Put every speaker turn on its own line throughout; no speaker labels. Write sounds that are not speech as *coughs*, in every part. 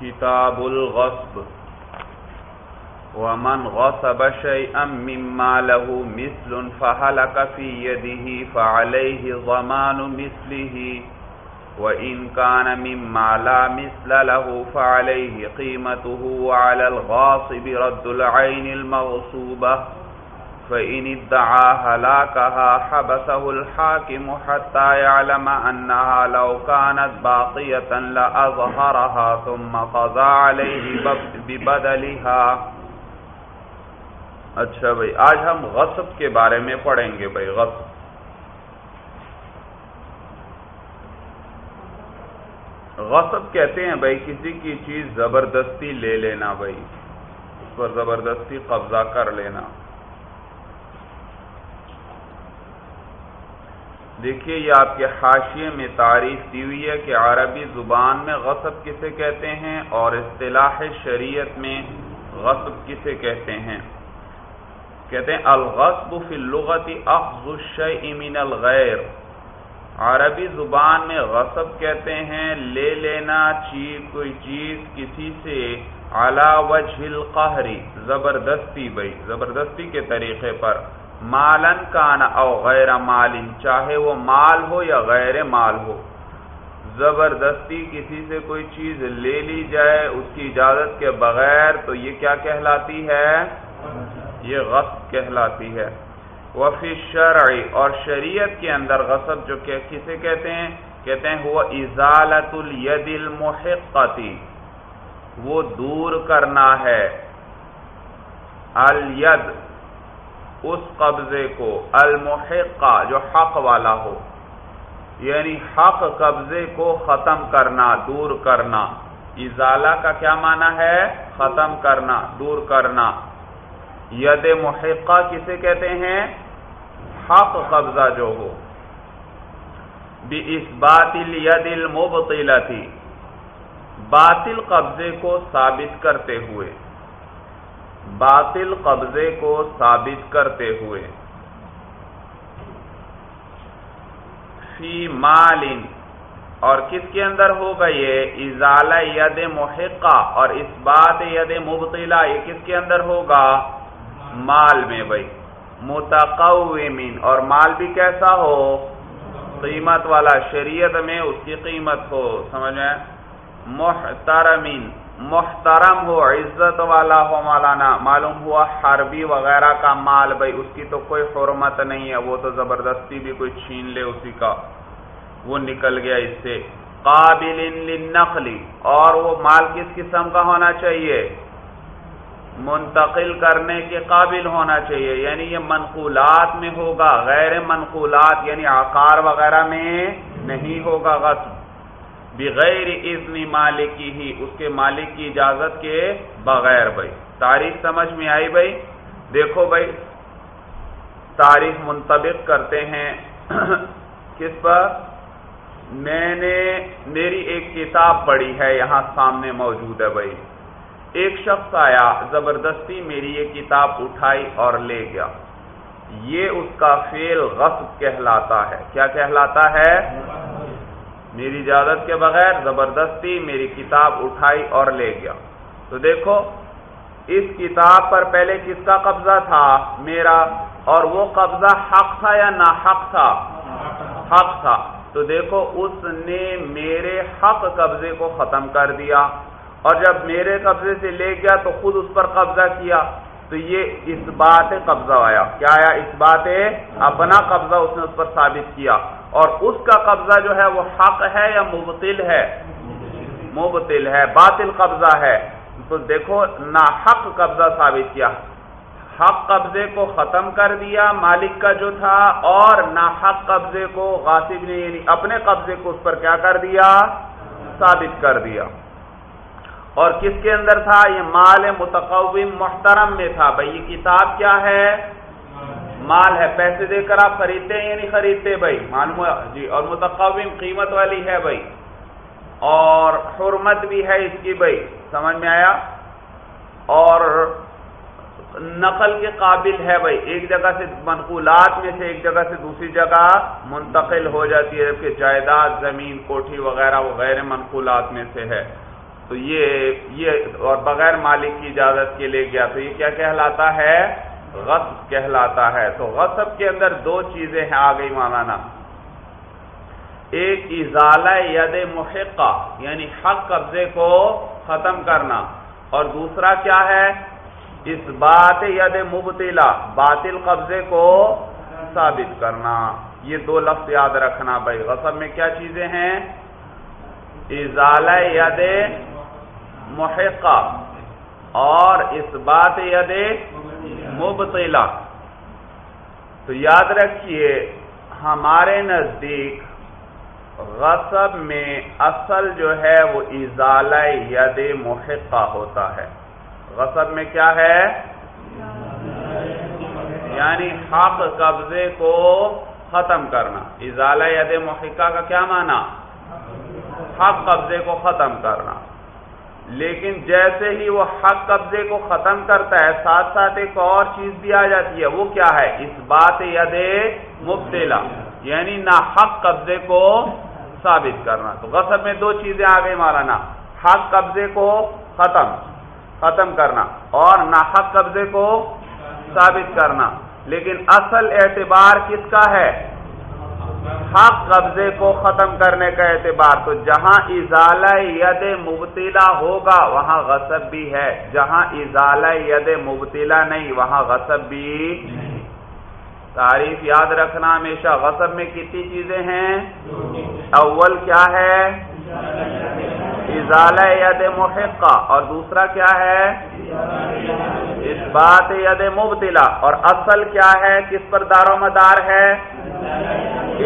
كتاب الغصب ومن غصب شيئا مما له مثل فهلك في يده فعليه ضمان مثله وإن كان مما لا مثل له فعليه قيمته وعلى الغاصب رد العين المغصوبة فإن ادعى هلاكها حبسه الحاكم حتى يعلم أنها لو كانت باقية لأظهرها ثم قضى عليه ببدلها اچھا بھائی، آج ہم غصب کے بارے میں پڑھیں گے بھائی، غصب۔ غصب کہتے ہیں بھائی، کسی کی چیز زبردستی لے لینا بھائی، اس پر زبردستی قبضہ کر لینا۔ دیکھیے یہ آپ کے حاشیے میں تعریف دی ہوئی ہے کہ عربی زبان میں غصب کسے کہتے ہیں اور اصطلاح شریعت میں غصب کسے کہتے ہیں۔ کہتے ہیں، الغصب فی اللغت اخذ الشیء من الغیر۔ عربی زبان میں غصب کہتے ہیں، لے لینا چیز کوئی چیز کسی سے علا وجہ القہری زبردستی بھائی، زبردستی کے طریقے پر۔ مالن کان او غیر مالن چاہے وہ مال ہو یا غیر مال ہو۔ زبردستی کسی سے کوئی چیز لے لی جائے اس کی اجازت کے بغیر تو یہ کیا کہلاتی ہے؟ یہ غصب کہلاتی ہے۔ وفی شرعی اور شریعت کے اندر غصب جو کہ کسے کہتے ہیں؟ کہتے ہیں وہ ازالت الید المحقتی وہ دور کرنا ہے۔ الید اس قبضے کو، المحقہ، جو حق والا ہو۔ یعنی حق قبضے کو ختم کرنا، دور کرنا۔ ازالہ کا کیا معنی ہے؟ ختم کرنا، دور کرنا۔ ید محقہ کسے کہتے ہیں؟ حق قبضہ جو ہو۔ بھی اس باطل ید المبطلتی باطل قبضے کو ثابت کرتے ہوئے۔ باطل قبضے کو ثابت کرتے ہوئے۔ فی مالن۔ اور کس کے اندر ہوگا یہ؟ ازالہ ید محقہ۔ اور اس بات ید مبتلا یہ کس کے اندر ہوگا؟ مال میں بھائی۔ متقومین اور مال بھی کیسا ہو؟ قیمت والا، شریعت میں اس کی قیمت ہو۔ سمجھ میں؟ محترمین محترم ہو، عزت والا ہو مولانا، معلوم ہوا حربی وغیرہ کا مال بھائی، اس کی تو کوئی حرمت نہیں ہے، وہ تو زبردستی بھی کوئی چھین لے اسی کا۔ وہ نکل گیا اس سے۔ قابل للنقلی اور وہ مال کس قسم کا ہونا چاہیے؟ منتقل کرنے کے قابل ہونا چاہیے۔ یعنی یہ منقولات میں ہوگا، غیر منقولات یعنی آکار وغیرہ میں نہیں ہوگا غصب۔ بغیر اذن مالکی ہی، اس کے مالک کی اجازت کے بغیر بھائی۔ تاریخ سمجھ میں آئی بھائی؟ دیکھو بھائی، تاریخ منطبق کرتے ہیں۔ *clears throat* کس پر؟ میں نے، میری ایک کتاب پڑھی ہے، یہاں سامنے موجود ہے بھائی۔ ایک شخص آیا، زبردستی میری یہ کتاب اٹھائی اور لے گیا۔ یہ اس کا فیل غصب کہلاتا ہے۔ کیا کہلاتا ہے؟ میری اجازت کے بغیر زبردستی میری کتاب اٹھائی اور لے گیا۔ تو دیکھو، اس کتاب پر پہلے کس کا قبضہ تھا؟ میرا۔ اور وہ قبضہ حق تھا یا نا حق تھا؟ حق تھا۔ تو دیکھو، اس نے میرے حق قبضے کو ختم کر دیا۔ اور جب میرے قبضے سے لے گیا تو خود اس پر قبضہ کیا۔ تو یہ اس بات قبضہ آیا۔ کیا آیا؟ اس بات، اپنا قبضہ اس نے اس پر ثابت کیا۔ اور اس کا قبضہ جو ہے وہ حق ہے یا مبتل ہے؟ مبتل ہے، باطل قبضہ ہے۔ تو دیکھو نا حق قبضہ ثابت کیا۔ حق قبضے کو ختم کر دیا مالک کا جو تھا، اور نا حق قبضے کو غاصب نے یعنی اپنے قبضے کو اس پر کیا کر دیا؟ ثابت کر دیا۔ اور کس کے اندر تھا؟ یہ مال متقوم محترم میں تھا۔ بھائی، یہ کتاب کیا ہے؟ مال ہے، پیسے دے کر آپ خریدتے ہیں یا نہیں خریدتے بھائی؟ معلوم جی اور متقوم قیمت والی ہے بھائی۔ اور حرمت بھی ہے اس کی بھائی، سمجھ میں آیا؟ اور نقل کے قابل ہے بھائی۔ ایک جگہ سے منقولات میں سے ایک جگہ سے دوسری جگہ منتقل ہو جاتی ہے، جبکہ جائیداد، زمین، کوٹھی وغیرہ وہ غیر منقولات میں سے ہے۔ تو یہ یہ اور بغیر مالک کی اجازت کے لے گیا۔ تو یہ کیا کہلاتا ہے؟ غصب کہلاتا ہے۔ تو غصب کے اندر دو چیزیں ہیں۔ آ گئی مولانا، ایک ازالہ ید محقہ یعنی حق قبضے کو ختم کرنا۔ اور دوسرا کیا ہے؟ اس بات ید مبتلا باطل قبضے کو ثابت کرنا۔ یہ دو لفظ یاد رکھنا۔ بھائی، غصب میں کیا چیزیں ہیں؟ ازالہ ید محقہ۔ اور اس بات ید مبتلا تو یاد رکھیے، ہمارے نزدیک غصب میں اصل جو ہے وہ ازالہ ید محقہ ہوتا ہے۔ غصب میں کیا ہے؟ یعنی حق قبضے کو ختم کرنا۔ ازالہ ید محقہ کا کیا معنی؟ حق قبضے کو ختم کرنا۔ لیکن جیسے ہی وہ حق قبضے کو ختم کرتا ہے، ساتھ ساتھ ایک اور چیز بھی آ جاتی ہے، وہ کیا ہے؟ اس بات ید مبتلا یعنی نہ حق قبضے کو ثابت کرنا۔ تو غصب میں دو چیزیں آ گئی حق قبضے کو ختم ختم کرنا اور نہ حق قبضے کو ثابت کرنا۔ لیکن اصل اعتبار کس کا ہے؟ حق قبضے کو ختم کرنے کا اعتبار تو جہاں ازالہ ید مبتلا ہوگا، وہاں غصب بھی ہے۔ جہاں ازالہ ید مبتلا نہیں، وہاں غصب بھی تعریف یاد رکھنا ہمیشہ، غصب میں کتنی چیزیں ہیں؟ اول کیا ہے؟ ازالہ ید محقہ۔ اور دوسرا کیا ہے؟ اس بات ید مبتلا۔ اور اصل کیا ہے؟ کس پر دار و مدار ہے؟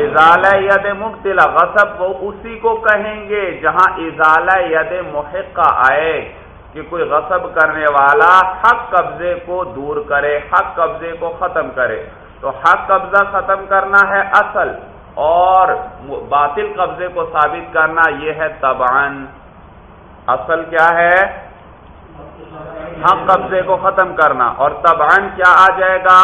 ازالہ ید مبتلا غصب وہ اسی کو کہیں گے جہاں ازالہ ید محقہ آئے کہ کوئی غصب کرنے والا حق قبضے کو دور کرے، حق قبضے کو ختم کرے۔ تو حق قبضہ ختم کرنا ہے اصل اور باطل قبضے کو ثابت کرنا یہ ہے تبان اصل کیا ہے؟ حق قبضے کو ختم کرنا۔ اور تبان کیا آ جائے گا؟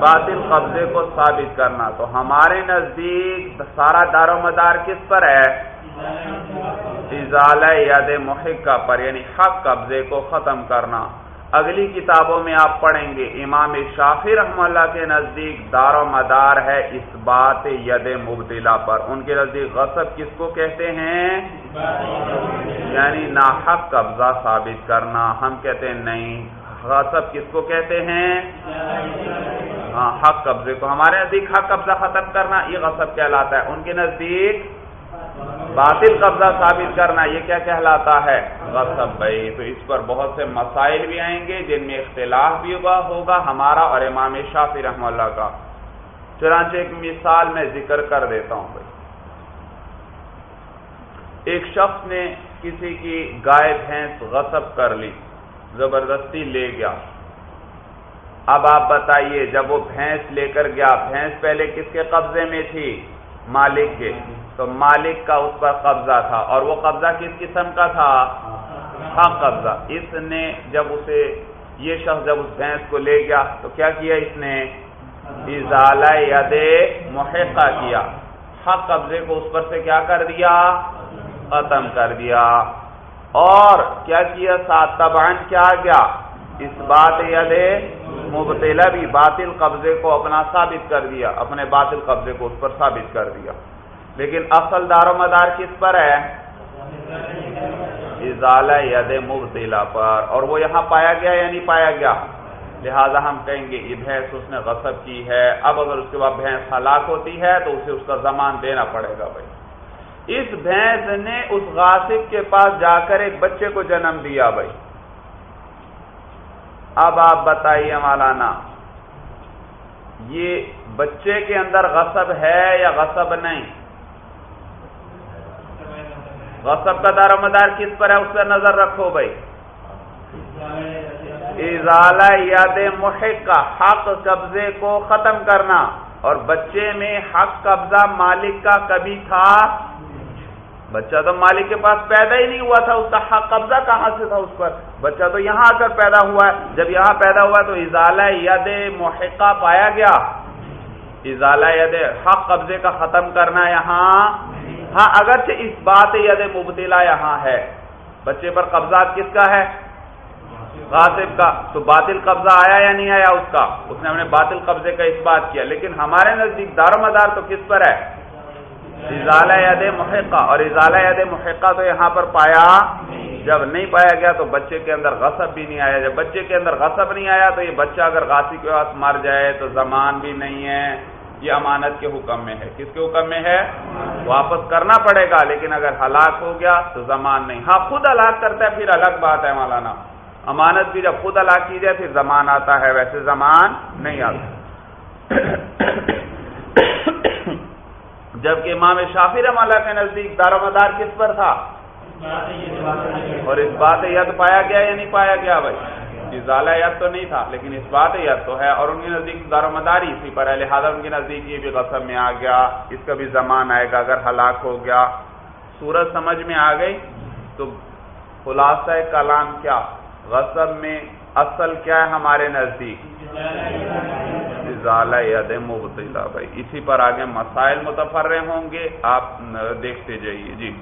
باطل قبضے کو ثابت کرنا۔ تو ہمارے نزدیک سارا دار و مدار کس پر ہے؟ ازالہ یاد محقہ پر یعنی حق قبضے کو ختم کرنا۔ اگلی کتابوں میں آپ پڑھیں گے، امام شافی رحم اللہ کے نزدیک دار و مدار ہے اس بات ید مبتلا پر۔ ان کے نزدیک غصب کس کو کہتے ہیں؟ یعنی ناحق قبضہ ثابت کرنا۔ ہم کہتے ہیں نہیں ہاں، غصب کس کو کہتے ہیں؟ ہاں حق قبضے کو۔ ہمارے نزدیک حق قبضہ ختم کرنا، یہ غصب کہلاتا ہے۔ ان کے نزدیک باطل قبضہ ثابت کرنا، یہ کیا کہلاتا ہے؟ غصب۔ بھائی، تو اس پر بہت سے مسائل بھی آئیں گے، جن میں اختلاف بھی ہوگا ہوگا، ہمارا اور امام شافی رحم اللہ کا۔ چنانچہ ایک مثال میں ذکر کر دیتا ہوں، بھائی۔ ایک شخص نے کسی کی گائے، بھینس غصب کر لی۔ زبردستی لے گیا۔ اب آپ بتائیے، جب وہ بھینس لے کر گیا، بھینس پہلے کس کے قبضے میں تھی؟ مالک کے۔ تو مالک کا اس پر قبضہ تھا۔ اور وہ قبضہ کس قسم کا تھا؟ ہاں قبضہ۔ اس نے جب اسے، یہ شخص جب اس بھینس کو لے گیا، تو کیا کیا اس نے؟ ازالہ ید محقہ کیا۔ حق قبضے کو اس پر سے کیا کر دیا؟ ختم کر دیا۔ اور کیا کیا سات تبان کیا گیا؟ اس بات ید مبتلا بھی باطل قبضے کو اپنا ثابت کر دیا، اپنے باطل قبضے کو اس پر ثابت کر دیا۔ لیکن اصل دار و مدار کس پر ہے؟ ازالہ ید مبتلا پر۔ اور وہ یہاں پایا گیا یا نہیں پایا گیا؟ لہذا ہم کہیں گے، یہ بھینس اس نے غصب کی ہے۔ اب اگر اس کے بعد بھینس ہلاک ہوتی ہے تو اسے اس کا زمان دینا پڑے گا بھائی۔ اس بھینس نے اس غاصب کے پاس جا کر ایک بچے کو جنم دیا بھائی۔ اب آپ بتائیے مولانا، یہ بچے کے اندر غصب ہے یا غصب نہیں؟ غصب کا دار مدار کس پر ہے؟ اس پر نظر رکھو بھائی۔ ازالہ یاد محق کا حق قبضے کو ختم کرنا۔ اور بچے میں حق قبضہ مالک کا کبھی تھا بچہ تو مالک کے پاس پیدا ہی نہیں ہوا تھا، اس کا حق قبضہ کہاں سے تھا اس پر؟ بچہ تو یہاں آ کر پیدا ہوا ہے۔ جب یہاں پیدا ہوا تو ازالہ ید محقہ پایا گیا۔ ازالہ ید حق قبضے کا ختم کرنا یہاں۔ ہاں اگرچہ اس بات ید مبتلا یہاں ہے۔ بچے پر قبضہ کس کا ہے؟ غاصب کا۔ تو باطل قبضہ آیا یا نہیں آیا اس کا؟ اس نے ہم نے باطل قبضے کا اس بات کیا۔ لیکن ہمارے نزدیک دار و مدار تو کس پر ہے؟ ازالہ ید محقہ، اور ازالہ ید محقہ تو یہاں پر پایا جب نہیں پایا گیا تو بچے کے اندر غصب بھی نہیں آیا۔ جب بچے کے اندر غصب نہیں آیا تو یہ بچہ اگر غاسی کے پاس مر جائے تو زمان بھی نہیں ہے۔ یہ امانت کے حکم میں ہے۔ کس کے حکم میں ہے؟ واپس کرنا پڑے گا، لیکن اگر ہلاک ہو گیا تو زمان نہیں۔ ہاں خود ہلاک کرتا ہے، پھر الگ بات ہے مولانا۔ امانت بھی جب خود ہلاک کی جائے، پھر زمان آتا ہے۔ ویسے زمان نہیں آتا۔ جبکہ امام شافی رحم اللہ کے نزدیک دار مدار کس پر تھا؟ اور اس بات ید پایا گیا یا نہیں پایا گیا بھائی؟ جی، ازالہ ید تو نہیں تھا، لیکن اس بات ید تو ہے اور ان کے نزدیک دار و مداری اسی پر ہے، لہٰذا ان کے نزدیک یہ بھی غصب میں آ گیا، اس کا بھی زمان آئے گا، اگر ہلاک ہو گیا، سورج سمجھ میں آ گئی، تو خلاصہ کلام کیا؟ غصب میں اصل کیا ہے ہمارے نزدیک؟ ازالہ ید مبتلا بھائی۔ اسی پر آگے مسائل متفر ہوں گے۔ آپ دیکھتے جائیے۔ جی۔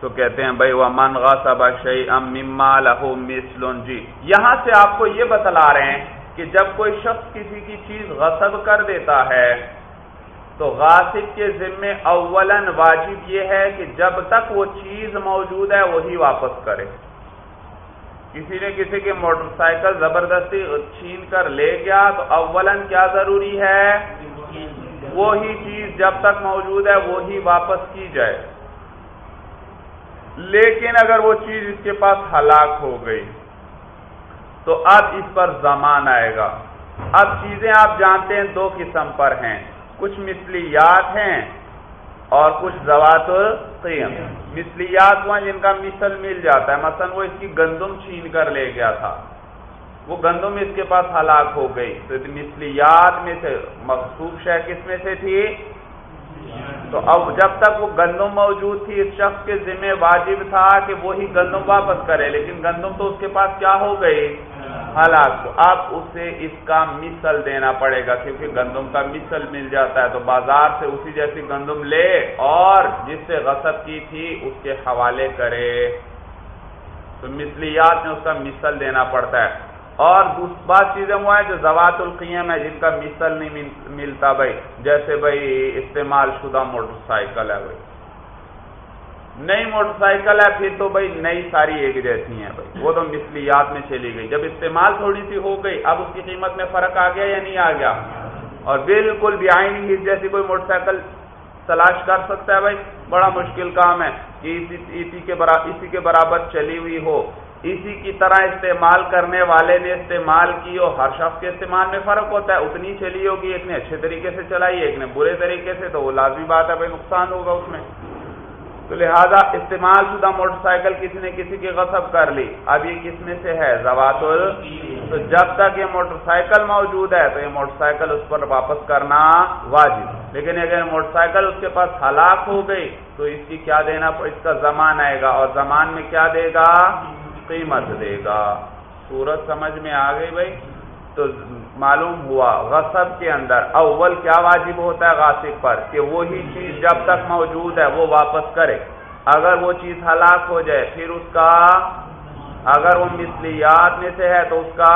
تو کہتے ہیں بھائی وہ من غصب شعی ام مما لہو مسلون جی۔ یہاں سے آپ کو یہ بتلا رہے ہیں کہ جب کوئی شخص کسی کی چیز غصب کر دیتا ہے، تو غاصب کے ذمے اولن واجب یہ ہے کہ جب تک وہ چیز موجود ہے، وہی واپس کرے۔ کسی نے کسی کے موٹر سائیکل زبردستی چھین کر لے گیا تو اولن کیا ضروری ہے؟ وہی چیز جب تک موجود ہے، وہی واپس کی جائے۔ لیکن اگر وہ چیز اس کے پاس ہلاک ہو گئی، تو اب اس پر زمان آئے گا۔ اب چیزیں آپ جانتے ہیں، دو قسم پر ہیں۔ کچھ مثلیات ہیں اور کچھ زوات القیم مثلیات وہاں جن کا مثل مل جاتا ہے۔ مثلا وہ اس کی گندم چھین کر لے گیا تھا۔ وہ گندم اس کے پاس ہلاک ہو گئی۔ تو مثلیات میں سے مخصوص شہ کس میں سے تھی؟ تو اب جب تک وہ گندم موجود تھی، اس شخص کے ذمہ واجب تھا کہ وہی گندم واپس کرے، لیکن گندم تو اس کے پاس کیا ہو گئی؟ ہلاک تو اب اسے اس کا مثل دینا پڑے گا، کیونکہ گندم کا مثل مل جاتا ہے، تو بازار سے اسی جیسی گندم لے اور جس سے غصب کی تھی، اس کے حوالے کرے۔ تو مثلیات میں اس کا مثل دینا پڑتا ہے۔ اور بات چیزیں وہ ہیں جو زوات القیم ہے جن کا مثل نہیں ملتا بھائی۔ جیسے بھائی استعمال شدہ موٹر سائیکل ہے بھائی۔ نئی موٹر سائیکل ہے، پھر تو بھائی نئی ساری ایک جیسی ہیں بھائی۔ وہ تو مثلیات میں چلی گئی۔ جب استعمال تھوڑی سی ہو گئی، اب اس کی قیمت میں فرق آ گیا یا نہیں آ گیا؟ اور بالکل بھی آئی نہیں جیسی کوئی موٹر سائیکل تلاش کر سکتا ہے بھائی؟ بڑا مشکل کام ہے کہ اسی کے برابر چلی ہوئی ہو۔ اسی کی طرح استعمال کرنے والے نے استعمال کی اور ہر شخص کے استعمال میں فرق ہوتا ہے۔ اتنی چلی ہوگی ایک نے اچھے طریقے سے چلائی ایک نے برے طریقے سے، تو وہ لازمی بات ہے بھائی، نقصان ہوگا اس میں۔ تو لہذا استعمال شدہ موٹر سائیکل کسی نے کسی کی غصب کر لی۔ اب یہ کس میں سے ہے؟ زوات تو جب تک یہ موٹر سائیکل موجود ہے، تو یہ موٹر سائیکل اس پر واپس کرنا واجب۔ لیکن اگر موٹر سائیکل اس کے پاس ہلاک ہو گئی، تو اس کی کیا دینا، اس کا زمان آئے گا۔ اور زمان میں کیا دے گا؟ قیمت دے گا۔ سورج سمجھ میں آ گئی بھائی؟ تو معلوم ہوا، غصب کے اندر۔ اول کیا واجب ہوتا ہے غاصب پر؟ کہ وہی چیز جب تک موجود ہے، وہ واپس کرے۔ اگر وہ چیز ہلاک ہو جائے، پھر اس کا اگر وہ مثلیات میں سے ہے، تو اس کا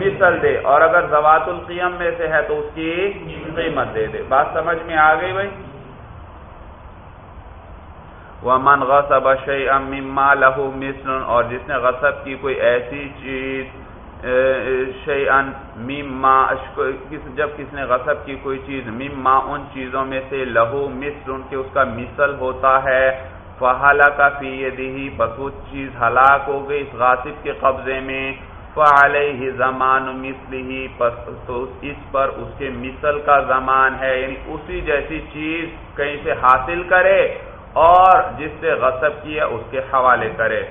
مثل دے۔ اور اگر زوات القیم میں سے ہے، تو اس کی قیمت دے دے۔ بات سمجھ میں آ گئی بھائی؟ ومن غصب شيئا مما له مثل اور جس نے غصب کی کوئی ایسی چیز شيئا مما جب کس نے غصب کی کوئی چیز مما، ان چیزوں میں سے لہو مثل کہ اس کا مثل ہوتا ہے فہلک فی یده بس وہ چیز ہلاک ہو گئی اس غاصب کے قبضے میں فعلیہ زمان مثلہ پس تو اس پر اس کے مثل کا زمان ہے یعنی اسی جیسی چیز کہیں سے حاصل کرے اور جس سے غصب کیا اس کے حوالے کرے۔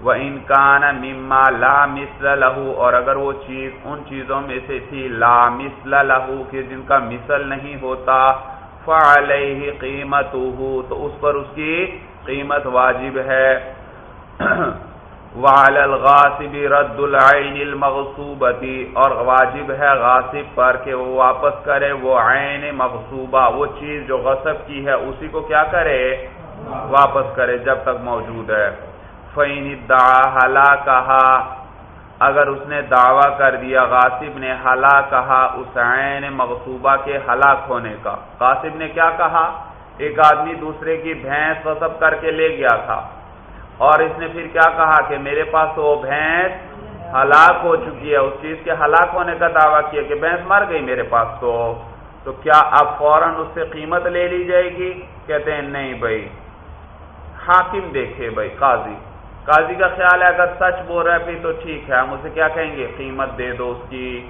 وہ انکان مما لا مثل لہو اور اگر وہ چیز ان چیزوں میں سے تھی لا مثل لہو کہ جن کا مثل نہیں ہوتا فعلیہ قیمت تو اس پر اس کی قیمت واجب ہے۔ *clears throat* وعلى الغاصب رد العین المغصوبتی اور واجب ہے غاصب پر کہ وہ واپس کرے، وہ عین مغصوبہ، وہ چیز جو غصب کی ہے، اسی کو کیا کرے؟ واپس کرے جب تک موجود ہے۔ فعین دا کہا اگر اس نے دعویٰ کر دیا غاصب نے ہلا کہا اس عین مغصوبہ کے ہلاک ہونے کا۔ غاصب نے کیا کہا؟ ایک آدمی دوسرے کی بھینس وسب کر کے لے گیا تھا۔ اور اس نے پھر کیا کہا کہ میرے پاس وہ بھینس ہلاک ہو چکی ہے۔ اس چیز کے ہلاک ہونے کا دعویٰ کیا کہ بھینس مر گئی میرے پاس تو۔ تو کیا اب فوراً اس سے قیمت لے لی جائے گی؟ کہتے ہیں نہیں بھائی۔ حاکم دیکھے بھائی، قاضی۔ قاضی کا خیال ہے اگر سچ بول رہا ہے بھی تو ٹھیک ہے، ہم اسے کیا کہیں گے؟ قیمت دے دو اس کی۔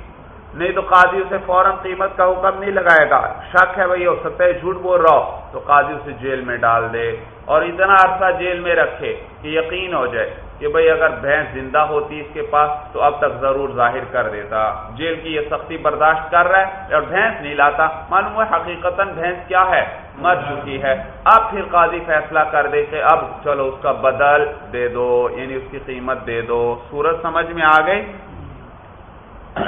نہیں تو قاضی اسے فوراً قیمت کا حکم نہیں لگائے گا۔ شک ہے بھائی، ہو سکتا ہے جھوٹ بول رہا ہو۔ تو قاضی اسے جیل میں ڈال دے اور اتنا عرصہ جیل میں رکھے کہ یقین ہو جائے۔ کہ بھائی اگر بھینس زندہ ہوتی اس کے پاس تو اب تک ضرور ظاہر کر دیتا۔ جیل کی یہ سختی برداشت کر رہا ہے اور بھینس نہیں لاتا۔ معلوم ہے حقیقت بھینس کیا ہے؟ مر چکی ہے۔ اب پھر قاضی فیصلہ کر دے کہ اب چلو اس کا بدل دے دو یعنی اس کی قیمت دے دو۔ سورج سمجھ میں آ گئی؟ *coughs*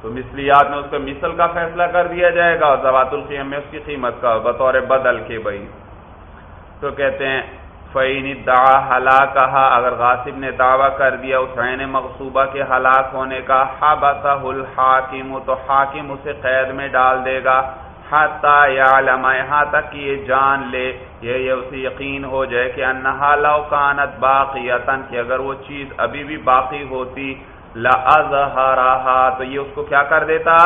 تو مثلیات میں اس کا مثل کا فیصلہ کر دیا جائے گا اور زوات القیم میں اس کی قیمت کا بطور بدل کے بھائی تو کہتے ہیں فعین دا ہلا اگر غاصب نے دعویٰ کر دیا اس عین مقصوبہ کے ہلاک ہونے کا الحاکم تو حاکم اسے قید میں ڈال دے گا۔ یہاں تک کہ یہ جان لے، یہ اسے یقین ہو جائے کہ انہا لو کانت باقیتن کہ اگر وہ چیز ابھی بھی باقی ہوتی لَأَظْهَرَهَا تو یہ اس کو کیا کر دیتا؟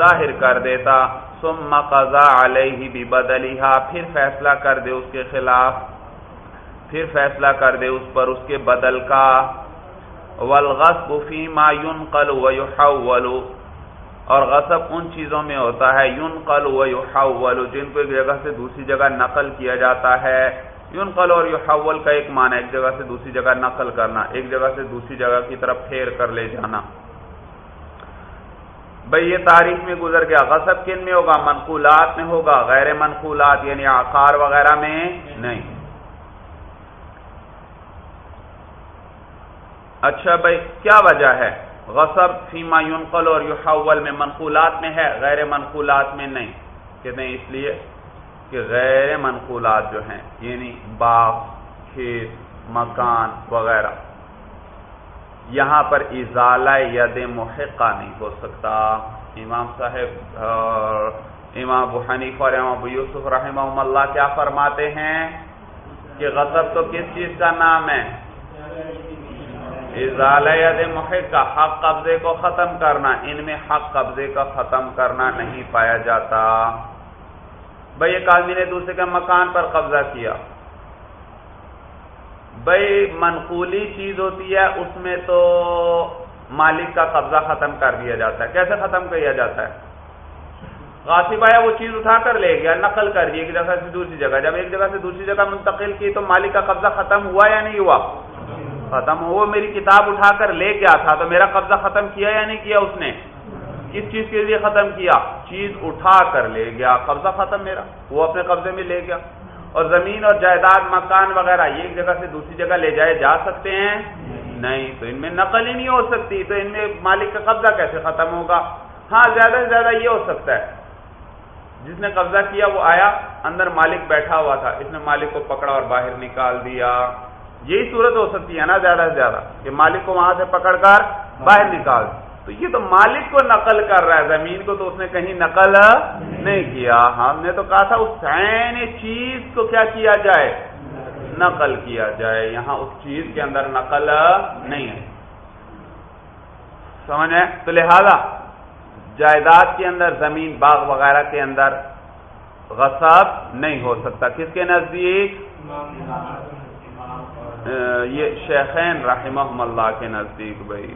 ظاہر کر دیتا۔ ثم قضا علیہ ببدلها، پھر فیصلہ کر دے اس کے خلاف۔ پھر فیصلہ کر دے اس پر اس کے بدل کا۔ والغصب فيما ينقل ويحول۔ اور غصب ان چیزوں میں ہوتا ہے، ينقل ويحول، جن کو ایک جگہ سے دوسری جگہ نقل کیا جاتا ہے۔ یونقل اور یحول کا ایک معنی ایک جگہ سے دوسری جگہ نقل کرنا، ایک جگہ سے دوسری جگہ کی طرف پھیر کر لے جانا۔ بھئی یہ تاریخ میں گزر گیا۔ غصب کن میں ہوگا؟ منقولات میں ہوگا۔ غیر منقولات یعنی آکار وغیرہ میں نہیں۔ اچھا بھائی، کیا وجہ ہے؟ غصب فیما یونقل اور یحول میں منقولات میں ہے، غیر منقولات میں نہیں۔ کہتے ہیں اس لیے کہ غیر منقولات جو ہیں یعنی باغ، کھیت، مکان وغیرہ۔ یہاں پر ازالہ ید محقہ نہیں ہو سکتا۔ امام صاحب امام ابو حنیف اور امام ابو یوسف رحمہ اللہ کیا فرماتے ہیں؟ کہ غضب تو کس چیز کا نام ہے؟ ازالہ ید محقہ حق قبضے کو ختم کرنا، ان میں حق قبضے کا ختم کرنا نہیں پایا جاتا۔ بھائی ایک آدمی نے دوسرے کے مکان پر قبضہ کیا۔ بھائی منقولی چیز ہوتی ہے، اس میں تو مالک کا قبضہ ختم کر دیا جاتا ہے۔ کیسے ختم کیا جاتا ہے؟ غاصب آیا، وہ چیز اٹھا کر لے گیا، نقل کر دی، ایک جگہ سے دوسری جگہ۔ جب ایک جگہ سے دوسری جگہ منتقل کی تو مالک کا قبضہ ختم ہوا یا نہیں ہوا؟ ختم ہوا میری کتاب اٹھا کر لے گیا تھا، تو میرا قبضہ ختم کیا یا نہیں کیا اس نے؟ کس چیز کے لیے ختم کیا؟ چیز اٹھا کر لے گیا، قبضہ ختم میرا، وہ اپنے قبضے میں لے گیا۔ اور زمین اور جائیداد، مکان وغیرہ، یہ ایک جگہ سے دوسری جگہ لے جائے جا سکتے ہیں؟ نہیں، تو ان میں نقل ہی نہیں ہو سکتی، تو ان میں مالک کا قبضہ کیسے ختم ہوگا؟ ہاں زیادہ سے زیادہ یہ ہو سکتا ہے۔ جس نے قبضہ کیا، وہ آیا، اندر مالک بیٹھا ہوا تھا، اس نے مالک کو پکڑا اور باہر نکال دیا۔ یہی صورت ہو سکتی ہے نا زیادہ سے زیادہ کہ مالک کو وہاں سے پکڑ کر باہر نکال تو یہ تو مالک کو نقل کر رہا ہے، زمین کو تو اس نے کہیں نقل نہیں کیا۔ ہاں، ہم نے تو کہا تھا، اس چیز کو کیا کیا جائے؟ نقل کیا جائے۔ یہاں اس چیز کے اندر نقل نہیں ہے۔ سمجھ ہے تو لہذا جائیداد کے اندر، زمین باغ وغیرہ کے اندر غصب نہیں ہو سکتا۔ کس کے نزدیک؟ یہ شیخین رحمہ اللہ کے نزدیک بھائی۔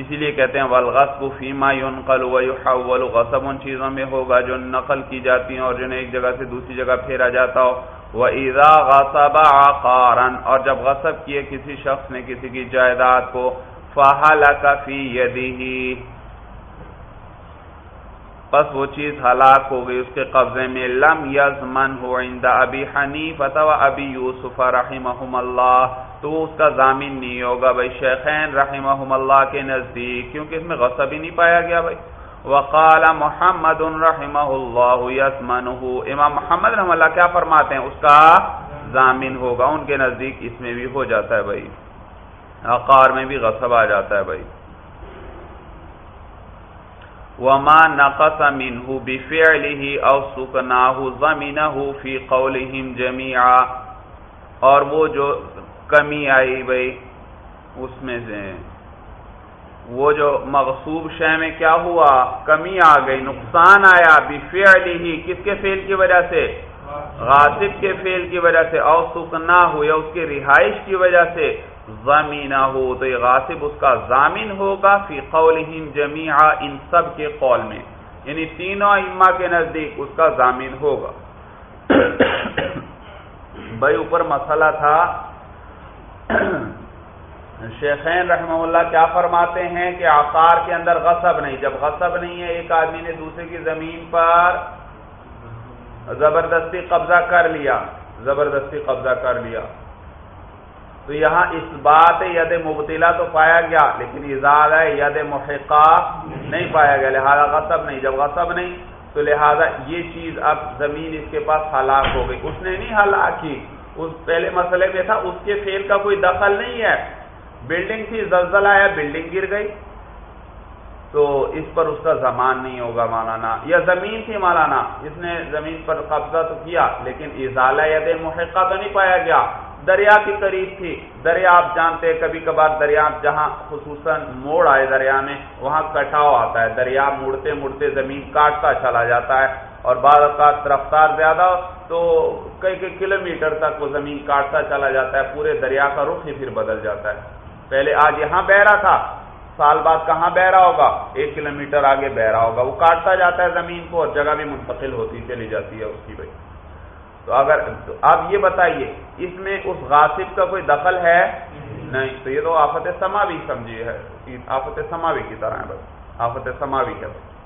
اسی لیے کہتے ہیں، والغصب فیما ينقل ويحول غصب ان چیزوں میں ہوگا جو نقل کی جاتی ہیں اور جنہیں ایک جگہ سے دوسری جگہ پھیرا جاتا ہو۔ وَإِذَا غَصَبَ عَقَارًا، اور جب غصب کیے کسی شخص نے کسی کی جائیداد کو فَحَلَكَ فِي يَدِهِ پس وہ چیز ہلاک ہو گئی، اس کے قبضے میں لم یزمن ہو عند ابی حنیفہ و ابی یوسف رحمہم اللہ۔ تو وہ اس کا ضامن نہیں ہوگا بھائی، شیخین رحمہم اللہ کے نزدیک، کیونکہ اس میں غصب ہی نہیں پایا گیا بھائی۔ وقال محمد رحمہ اللہ یسمنہ امام محمد رحم اللہ کیا فرماتے ہیں؟ اس کا ضامن ہوگا، ان کے نزدیک اس میں بھی ہو جاتا ہے بھائی۔ عقار میں بھی غصب آ جاتا ہے بھائی۔ وما نقص منه بفعله او سکناه ضمنه في قولهم جميعا۔ اور وہ جو کمی آئی بھائی اس میں سے وہ جو مغصوب شے میں کیا ہوا، کمی آ گئی، نقصان آیا بفعله کس کے فعل کی وجہ سے؟ غاصب کے فعل کی وجہ سے۔ او سکنا ہو یا اس کی رہائش کی وجہ سے۔ زمینہ ہو تو یہ غاصب اس کا ضامن ہوگا، فی قولہم جمیعا ان سب کے قول میں۔ یعنی تینوں اما کے نزدیک اس کا ضامن ہوگا۔ بھائی، اوپر مسئلہ تھا۔ شیخین رحمہ اللہ کیا فرماتے ہیں کہ آکار کے اندر غصب نہیں، جب غصب نہیں ہے، ایک آدمی نے دوسرے کی زمین پر زبردستی قبضہ کر لیا۔ زبردستی قبضہ کر لیا۔ تو یہاں اس بات ید مبتلا تو پایا گیا، لیکن ازاد ہے ید محقہ نہیں پایا گیا، لہذا غصب نہیں۔ جب غصب نہیں، تو لہذا یہ چیز اب زمین اس کے پاس ہلاک ہو گئی۔ اس نے نہیں ہلاک کی اس پہلے مسئلے میں تھا، اس کے فیل کا کوئی دخل نہیں ہے۔ بلڈنگ تھی، زلزلہ آیا بلڈنگ گر گئی۔ تو اس پر اس کا زمان نہیں ہوگا مولانا۔ یا زمین تھی مولانا، اس نے زمین پر قبضہ تو کیا، لیکن ازالہ ید محقہ تو نہیں پایا گیا۔ دریا کی قریب تھی دریا آپ جانتے کبھی کبھار دریا جہاں خصوصاً موڑ آئے دریا میں، وہاں کٹاؤ آتا ہے۔ دریا مڑتے مڑتے زمین کاٹتا چلا جاتا ہے اور بعض اوقات رفتار زیادہ تو کئی کئی کلو میٹر تک وہ زمین کاٹتا چلا جاتا ہے، پورے دریا کا رخ ہی پھر بدل جاتا ہے۔ پہلے آج یہاں بہ رہا تھا، سال بعد کہاں بہ رہا ہوگا؟ ایک کلو میٹر آگے بہ رہا ہوگا۔ وہ کاٹتا جاتا ہے زمین کو اور جگہ بھی منتقل ہوتی چلی جاتی ہے اس کی بھائی تو اگر آپ یہ بتائیے، اس میں اس غاصب کا کوئی دخل ہے؟ نہیں، تو یہ تو آفت سماوی سمجھیے ہے۔ آفت سماوی کی طرح ہے بس۔ آفت سماوی ہے۔ بس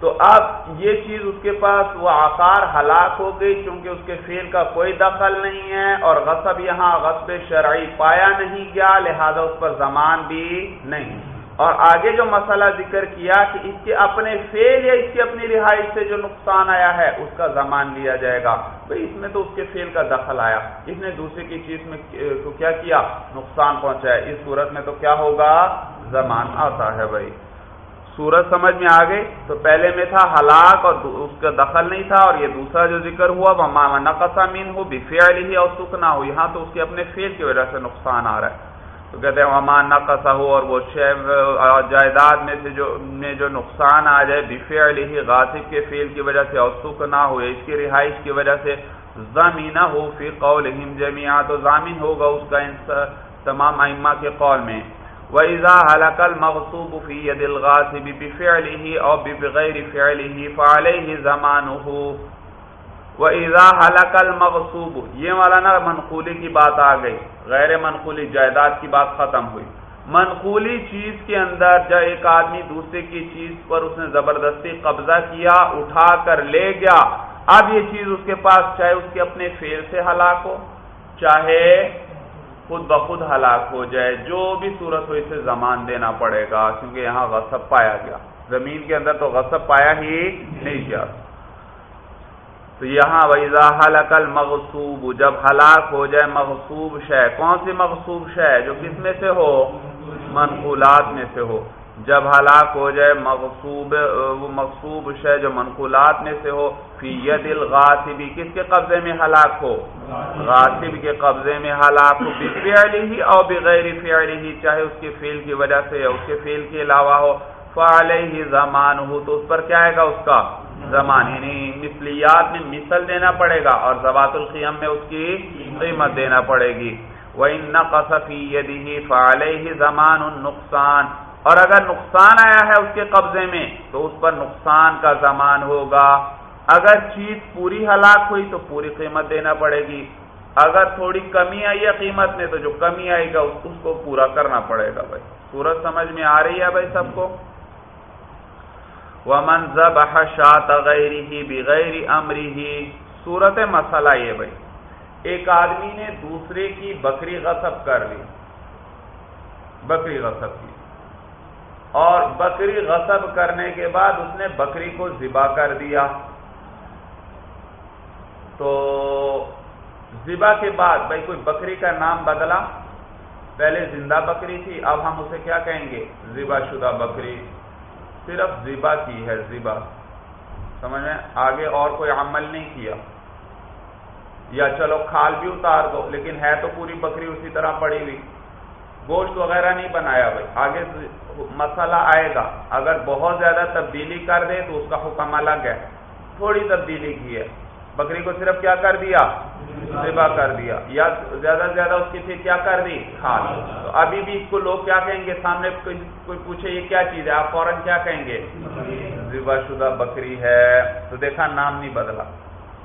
تو اب یہ چیز اس کے پاس، وہ آکار ہلاک ہو گئی کیونکہ اس کے فیل کا کوئی دخل نہیں ہے اور غصب یہاں غصب شرعی پایا نہیں گیا، لہذا اس پر زمان بھی نہیں۔ اور آگے جو مسئلہ ذکر کیا کہ اس کے اپنے فیل یا اس کی اپنی رہائش سے جو نقصان آیا ہے، اس کا زمان لیا جائے گا۔ بھائی اس میں تو اس کے فیل کا دخل آیا۔ اس نے دوسرے کی چیز میں تو کیا کیا؟ نقصان پہنچایا۔ اس صورت میں تو کیا ہوگا؟ زمان آتا ہے بھائی سورج سمجھ میں آ گئی؟ تو پہلے میں تھا ہلاک اور اس کا دخل نہیں تھا اور یہ دوسرا جو ذکر ہوا وہ نقصہ مین ہو بفیل ہی اور سکھ نہ ہو یہاں تو اس کے اپنے فیل کی وجہ سے نقصان آ رہا ہے۔ تو کہتے ہیں ومان نقصہ ہو اور وہ جائیداد میں سے جو، میں جو نقصان آ جائے بفیل ہی غاصب کے فیل کی وجہ سے اور سکھ نہ ہو اس کی رہائش کی وجہ سے زمینہ ہو فی قول جمیا تو ضامین ہوگا اس کا ان تمام ائمہ کے قول میں. وَإِذَا هَلَكَ الْمَغْصُوبُ فِي يَدِ الْغَاصِبِ بِفِعْلِهِ أَوْ بِغَيْرِ فِعْلِهِ فَعَلَيْهِ زَمَانُهُ وہ وَإِذَا هَلَكَ الْمَغْصُوبُ، یہ مولانا منقولی کی بات آ گئی، غیر منقولی جائیداد کی بات ختم ہوئی۔ منقولی چیز کے اندر جب ایک آدمی دوسرے کی چیز پر اس نے زبردستی قبضہ کیا، اٹھا کر لے گیا، اب یہ چیز اس کے پاس چاہے اس کے اپنے فیر سے ہلاک ہو، چاہے خود بخود ہلاک ہو جائے، جو بھی صورت ہو اسے زمان دینا پڑے گا، کیونکہ یہاں غصب پایا گیا۔ زمین کے اندر تو غصب پایا ہی نہیں کیا تو یہاں ویزا حلقل مغصوب جب ہلاک ہو جائے مغصوب شہ کون سی مغصوب شہ جو کس میں سے ہو؟ منقولات میں سے ہو۔ جب ہلاک ہو جائے مغصوب، وہ مغصوب شے جو منقولات میں سے ہو، فی ید الغاصبی کس کے قبضے میں ہلاک ہو؟ غاصب کے قبضے میں ہلاک ہو بفعلی ہی اور بغیر فعلی ہی چاہے اس کے فیل کی وجہ سے یا اس کے فیل کے علاوہ ہو۔ فعلیہ زمان ہو تو اس پر کیا آئے گا؟ اس کا زمان یعنی مثلیات میں مثل دینا پڑے گا اور زبات القیم میں اس کی قیمت دینا پڑے گی۔ وَإِنَّ قَصَ فِي يَدِهِ فَعَلَيْهِ زَمَانُ اور اگر نقصان آیا ہے اس کے قبضے میں، تو اس پر نقصان کا زمان ہوگا۔ اگر چیز پوری ہلاک ہوئی، تو پوری قیمت دینا پڑے گی۔ اگر تھوڑی کمی آئی ہے قیمت میں، تو جو کمی آئے گا، اس کو پورا کرنا پڑے گا بھائی۔ سورج سمجھ میں آ رہی ہے بھائی سب کو؟ وہ منظب شاط ہی بغیر امری ہی صورت مسئلہ یہ بھائی، ایک آدمی نے دوسرے کی بکری غصب کر لی، بکری غصب کی، اور بکری غصب کرنے کے بعد اس نے بکری کو ذبح کر دیا۔ تو ذبح کے بعد بھائی کوئی بکری کا نام بدلا، پہلے زندہ بکری تھی، اب ہم اسے کیا کہیں گے؟ ذبح شدہ بکری۔ صرف ذبح کی ہے، ذبح۔ سمجھ میں؟ آگے اور کوئی عمل نہیں کیا۔ یا چلو کھال بھی اتار دو، لیکن ہے تو پوری بکری اسی طرح پڑی ہوئی۔ گوشت وغیرہ نہیں بنایا بھائی۔ آگے مسئلہ آئے گا۔ اگر بہت زیادہ تبدیلی کر دے تو اس کا حکم الگ ہے۔ تھوڑی تبدیلی کی ہے۔ بکری کو صرف کیا کر دیا؟ ذبح کر دیا۔ یا زیادہ سے زیادہ اس کی پھر کیا کر دی؟ کھال تو ابھی بھی اس کو لوگ کیا کہیں گے؟ سامنے کوئی پوچھے یہ کیا چیز ہے؟ آپ فوراً کیا کہیں گے؟ ذبح شدہ بکری ہے۔ تو دیکھا نام نہیں بدلا۔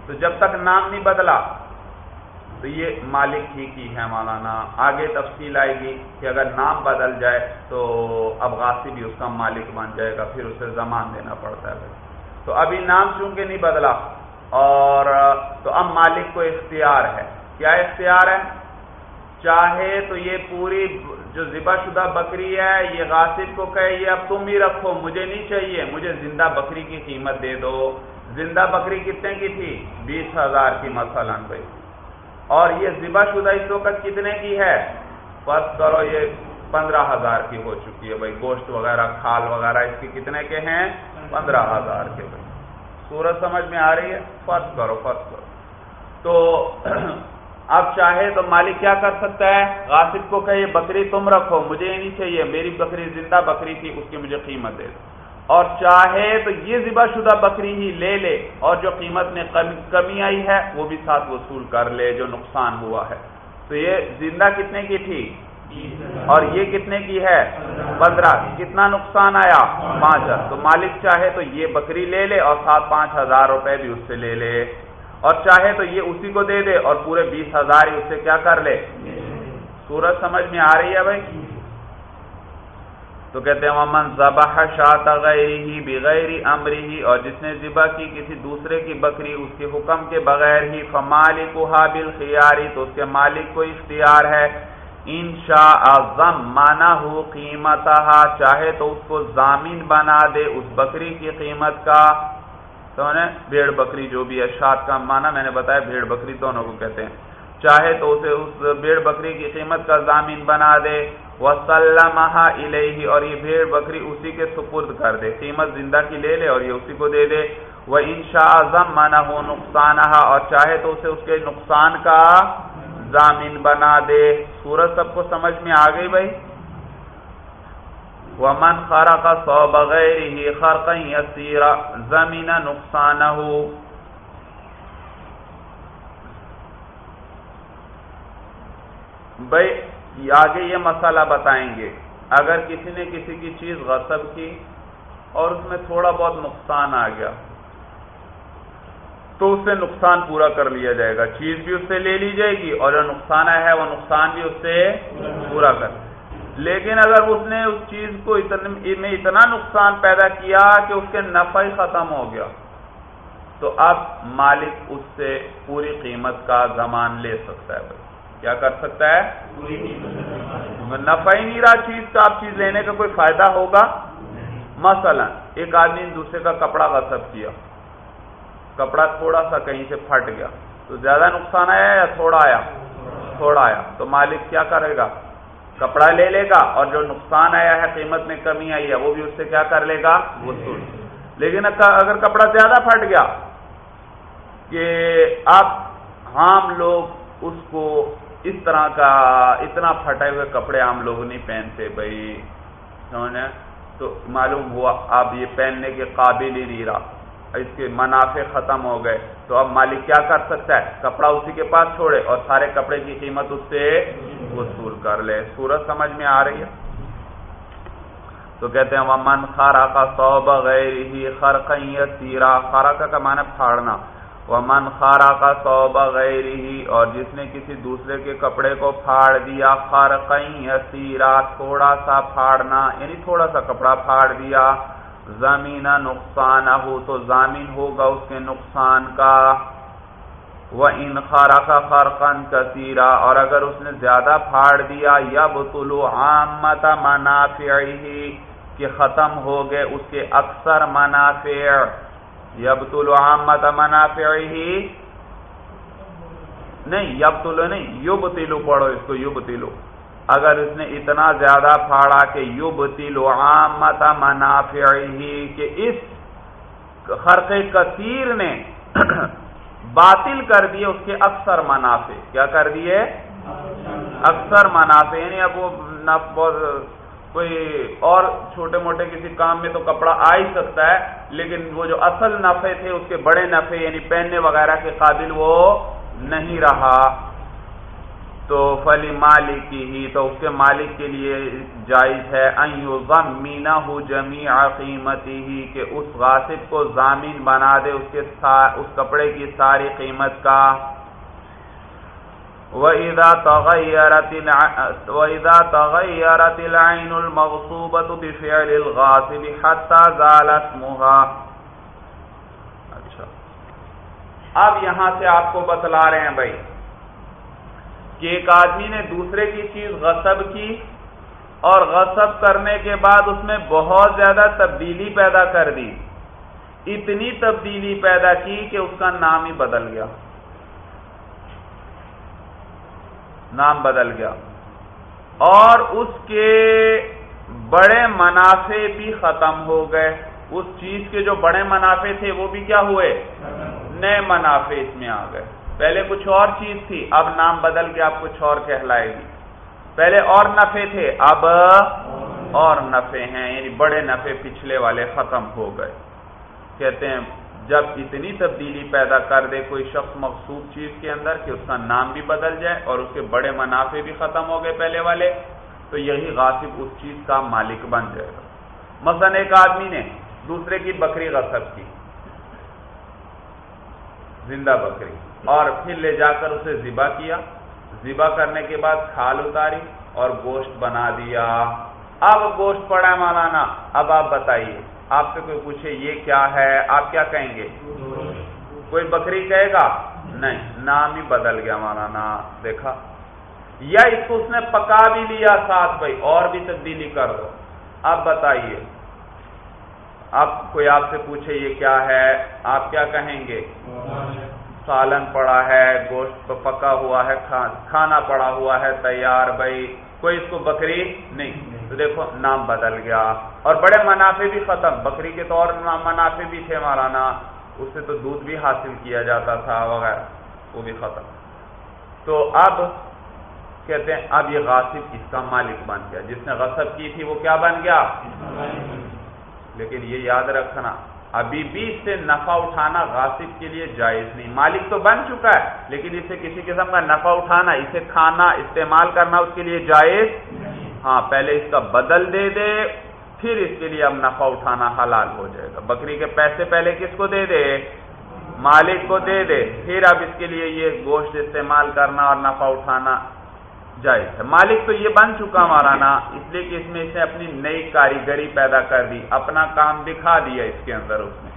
تو جب تک نام نہیں بدلا، تو یہ مالک ہی کی ہے مولانا۔ آگے تفصیل آئے گی کہ اگر نام بدل جائے تو اب غاسی بھی اس کا مالک بن جائے گا، پھر اسے زمان دینا پڑتا ہے۔ تو ابھی نام چونکہ نہیں بدلا اور، تو اب مالک کو اختیار ہے۔ کیا اختیار ہے؟ چاہے تو یہ پوری جو ذبح شدہ بکری ہے، یہ غاصب کو کہے، یہ اب تم ہی رکھو، مجھے نہیں چاہیے، مجھے زندہ بکری کی قیمت دے دو۔ زندہ بکری کتنے کی تھی؟ بیس ہزار کی مثلاً بھائی۔ اور یہ ذبح شدہ اس وقت کتنے کی ہے؟ فرض کرو، یہ پندرہ ہزار کی ہو چکی ہے بھائی۔ گوشت وغیرہ، کھال وغیرہ اس کی کتنے کے ہیں؟ پندرہ ہزار کے بھائی۔ سورج سمجھ میں آ رہی ہے فرض کرو فرض کرو۔ تو *clears throat* اب چاہے تو مالک کیا کر سکتا ہے؟ غاصب کو کہ بکری تم رکھو، مجھے یہ نہیں چاہیے، میری بکری زندہ بکری تھی، اس کی مجھے قیمت دے دو۔ اور چاہے تو یہ ذبح شدہ بکری ہی لے لے، اور جو قیمت میں کمی آئی ہے، وہ بھی ساتھ وصول کر لے، جو نقصان ہوا ہے۔ تو یہ زندہ کتنے کی تھی؟ اور یہ کتنے کی ہے؟ پندرہ۔ کتنا نقصان آیا؟ پانچ ہزار۔ تو مالک چاہے تو یہ بکری لے لے اور سات پانچ ہزار روپے بھی اس سے لے لے۔ اور چاہے تو یہ اسی کو دے دے اور پورے بیس ہزار ہی اس سے کیا کر لے۔ سورج سمجھ میں آ رہی ہے بھائی؟ تو کہتے ہیں امن ذبح شاط غیر ہی بغیر امری ہی اور جس نے ذبح کی کسی دوسرے کی بکری اس کے حکم کے بغیر ہی فمال کو حابل خیاری تو اس کے مالک کو اختیار ہے۔ ان شاء مانا ہو قیمت چاہے تو اس کو ضامین بنا دے اس بکری کی قیمت کا۔ تو بھیڑ بکری جو بھی ہے، شاد کا مانا میں نے بتایا، بھیڑ بکری دونوں کو کہتے ہیں۔ چاہے تو اسے اس بھیڑ بکری کی قیمت کا ضامین بنا دے۔ وسلم الہی اور یہ بھیڑ بکری اسی کے سپرد کر دے۔ قیمت زندہ کی لے لے اور یہ اسی کو دے دے۔ وہ ان شاء مانا ہو نقصان اور چاہے تو اسے اس کے نقصان کا ضامین بنا دے۔ سورج سب کو سمجھ میں آ گئی بھائی۔ وہ من خارا کا سو بغیر ہی خرق زمین نقصان ہو بھائی، آگے یہ مسئلہ بتائیں گے۔ اگر کسی نے کسی کی چیز غصب کی اور اس میں تھوڑا بہت نقصان آ گیا۔ تو اس سے نقصان پورا کر لیا جائے گا۔ چیز بھی اس سے لے لی جائے گی اور جو نقصان ہے وہ نقصان بھی اس سے پورا کر۔ لیکن اگر اس نے اس چیز کو میں اتنا نقصان پیدا کیا کہ اس کے نفع ہی ختم ہو گیا تو اب مالک اس سے پوری قیمت کا زمان لے سکتا ہے۔ بھائی کیا کر سکتا ہے؟ نفع ہی نہیں رہا چیز کا آپ چیز لینے کا کوئی فائدہ ہوگا؟ مثلا ایک آدمی دوسرے کا کپڑا غصب کیا۔ کپڑا تھوڑا سا کہیں سے پھٹ گیا۔ تو زیادہ نقصان آیا یا تھوڑا آیا؟ تھوڑا آیا۔ تو مالک کیا کرے گا؟ کپڑا لے لے گا اور جو نقصان آیا ہے، قیمت میں کمی آئی ہے، وہ بھی اس سے کیا کر لے گا؟ وصول۔ لیکن اگر کپڑا زیادہ پھٹ گیا کہ آپ عام لوگ اس کو اس طرح کا اتنا پھٹے ہوئے کپڑے عام لوگ نہیں پہنتے بھائی تو معلوم ہوا، اب یہ پہننے کے قابل ہی نہیں رہا۔ اس کے منافع ختم ہو گئے۔ تو اب مالک کیا کر سکتا ہے؟ کپڑا اسی کے پاس چھوڑے اور سارے کپڑے کی قیمت اس سے وصول کر لے۔ سورج سمجھ میں آ رہی ہے۔ تو کہتے ہیں وہ من خارا کا سو بغیر ہی خرقی سیرا خارا کا معنی پھاڑنا۔ وہ من خارا کا سو بغیر ہی اور جس نے کسی دوسرے کے کپڑے کو پھاڑ دیا خرقی سیرا تھوڑا سا پھاڑنا یعنی تھوڑا سا کپڑا پھاڑ دیا۔ زمین نقصان ہو تو زمین ہوگا اس کے نقصان کا۔ وہ ان خارا کا خرقن کثیرا اور اگر اس نے زیادہ پھاڑ دیا یا بطلو عامت منافعی کہ ختم ہو گئے اس کے اکثر منافع۔ یبتل عامت منافع ہی نہیں یب تلو نہیں یوب تلو پڑھو اس کو یوب تلو اگر اس نے اتنا زیادہ پھاڑا کہ یوب تلو عامت منافع ہی کہ اس خرق کثیر نے *clears throat* باطل کر دیے اس کے اکثر منافع۔ کیا کر دیے؟ اکثر منافع یعنی اب وہ کوئی اور چھوٹے موٹے کسی کام میں تو کپڑا آ ہی سکتا ہے، لیکن وہ جو اصل نفے تھے، اس کے بڑے نفے یعنی پہننے وغیرہ کے قابل وہ نہیں رہا۔ تو فلی مالک ہی، تو اس کے مالک کے لیے جائز ہے۔ مینا ہو جمی قیمتی ہی، کہ اس غاصب کو ضامین بنا دے اس کے اس کپڑے کی ساری قیمت کا۔ وَإِذَا تَغَيَّرَتِ وَإِذَا تَغَيَّرَتِ الْعَيْنُ الْمَغْصُوبَةُ بِفِعْلِ الْغَاصِبِ حَتَّى زَالَ اسْمُهَا۔ اچھا۔ اب یہاں سے آپ کو بتلا رہے ہیں بھائی۔ کہ ایک آدمی نے دوسرے کی چیز غصب کی اور غصب کرنے کے بعد اس میں بہت زیادہ تبدیلی پیدا کر دی۔ اتنی تبدیلی پیدا کی کہ اس کا نام ہی بدل گیا۔ نام بدل گیا۔ اور اس کے بڑے منافع بھی ختم ہو گئے۔ اس چیز کے جو بڑے منافع تھے وہ بھی کیا ہوئے؟ نئے منافع اس میں آ گئے۔ پہلے کچھ اور چیز تھی، اب نام بدل کے آپ کچھ اور کہلائے گی۔ پہلے اور نفے تھے، اب اور نفے ہیں یعنی بڑے نفے پچھلے والے ختم ہو گئے۔ کہتے ہیں، جب اتنی تبدیلی پیدا کر دے کوئی شخص مخصوص چیز کے اندر کہ اس کا نام بھی بدل جائے اور اس کے بڑے منافع بھی ختم ہو گئے پہلے والے، تو یہی غاصب اس چیز کا مالک بن جائے گا۔ مثلا ایک آدمی نے دوسرے کی بکری غصب کی۔ زندہ بکری۔ اور پھر لے جا کر اسے ذبح کیا۔ ذبح کرنے کے بعد کھال اتاری اور گوشت بنا دیا۔ اب گوشت پڑا ہے مولانا، اب آپ بتائیے، آپ سے کوئی پوچھے یہ کیا ہے، آپ کیا کہیں گے؟ کوئی بکری کہے گا؟ نہیں، نام ہی بدل گیا مولانا، دیکھا۔ یا اس کو اس نے پکا بھی لیا ساتھ، بھائی، اور بھی تبدیلی کر دو۔ اب بتائیے، اب کوئی آپ سے پوچھے یہ کیا ہے، آپ کیا کہیں گے؟ سالن پڑا ہے گوشت پکا ہوا ہے کھانا پڑا ہوا ہے تیار بھائی کوئی اس کو بکری نہیں۔ تو دیکھو نام بدل گیا۔ اور بڑے منافع بھی ختم۔ بکری کے طور منافع بھی تھے مارانا اس سے تو دودھ بھی حاصل کیا جاتا تھا وغیرہ۔ وہ بھی ختم۔ تو اب کہتے ہیں اب یہ غاصب اس کا مالک بن گیا۔ جس نے غصب کی تھی وہ کیا بن گیا۔ لیکن یہ یاد رکھنا ابھی بھی اس سے نفع اٹھانا غاصب کے لیے جائز نہیں۔ مالک تو بن چکا ہے، لیکن اسے کسی قسم کا نفع اٹھانا، اسے کھانا استعمال کرنا اس کے لیے جائز ہاں پہلے اس کا بدل دے دے، پھر اس کے لیے اب نفع اٹھانا حلال ہو جائے گا۔ بکری کے پیسے پہلے کس کو دے دے؟ مالک کو دے دے۔ پھر اب اس کے لیے یہ گوشت استعمال کرنا اور نفع اٹھانا جائز ہے۔ مالک تو یہ بن چکا ہمارا نا اس لیے کہ اس میں اس نے اپنی نئی کاریگری پیدا کر دی، اپنا کام دکھا دیا اس کے اندر اس نے۔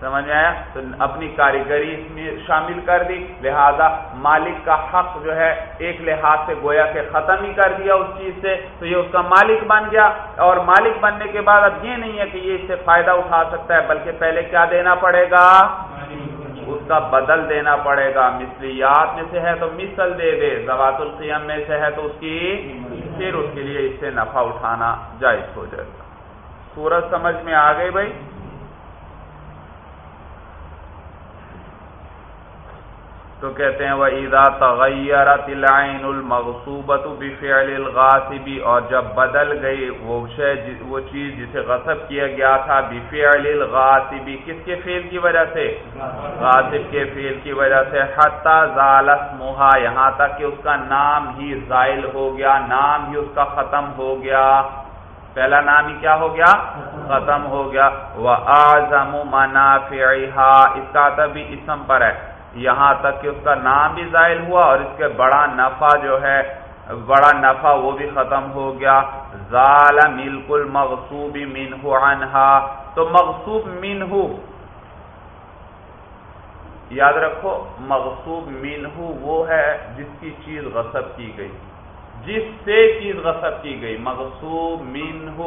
سمجھ آیا؟ تو اپنی کاریگری اس میں شامل کر دی۔ لہذا مالک کا حق جو ہے، ایک لحاظ سے گویا کہ ختم ہی کر دیا اس چیز سے۔ تو یہ اس کا مالک بن گیا۔ اور مالک بننے کے بعد اب یہ نہیں ہے کہ یہ اس سے فائدہ اٹھا سکتا ہے، بلکہ پہلے کیا دینا پڑے گا؟ اس کا بدل دینا پڑے گا۔ مثلیات میں سے ہے تو مثل دے دے زوات القیم میں سے ہے تو اس کی پھر اس کے لیے اس سے نفع اٹھانا جائز ہو جائے گا۔ سورج سمجھ میں آ گئی بھائی؟ تو کہتے ہیں وہ عیدا تغیر تلعین المغصوبت بفعل الغاصبی اور جب بدل گئی وہ شے جی-, وہ چیز جسے غصب کیا گیا تھا بفعل الغاصبی کس کے فیل کی وجہ سے؟ غاصب کے فیل کی وجہ سے۔ حتی زالت موہا یہاں تک کہ اس کا نام ہی زائل ہو گیا، نام ہی اس کا ختم ہو گیا۔ پہلا نام ہی کیا ہو گیا؟ ختم ہو گیا۔ وہ آزم منافعہا اس کا تبھی اسم پر ہے۔ یہاں تک کہ اس کا نام بھی ظاہر ہوا اور اس کے بڑا نفع جو ہے، بڑا نفع وہ بھی ختم ہو گیا۔ ظال ملک المغصوب منہ عنہا۔ تو مغصوب منہ یاد رکھو، مغصوب منہ وہ ہے جس کی چیز غصب کی گئی۔ جس سے چیز غصب کی گئی، مغصوب منہ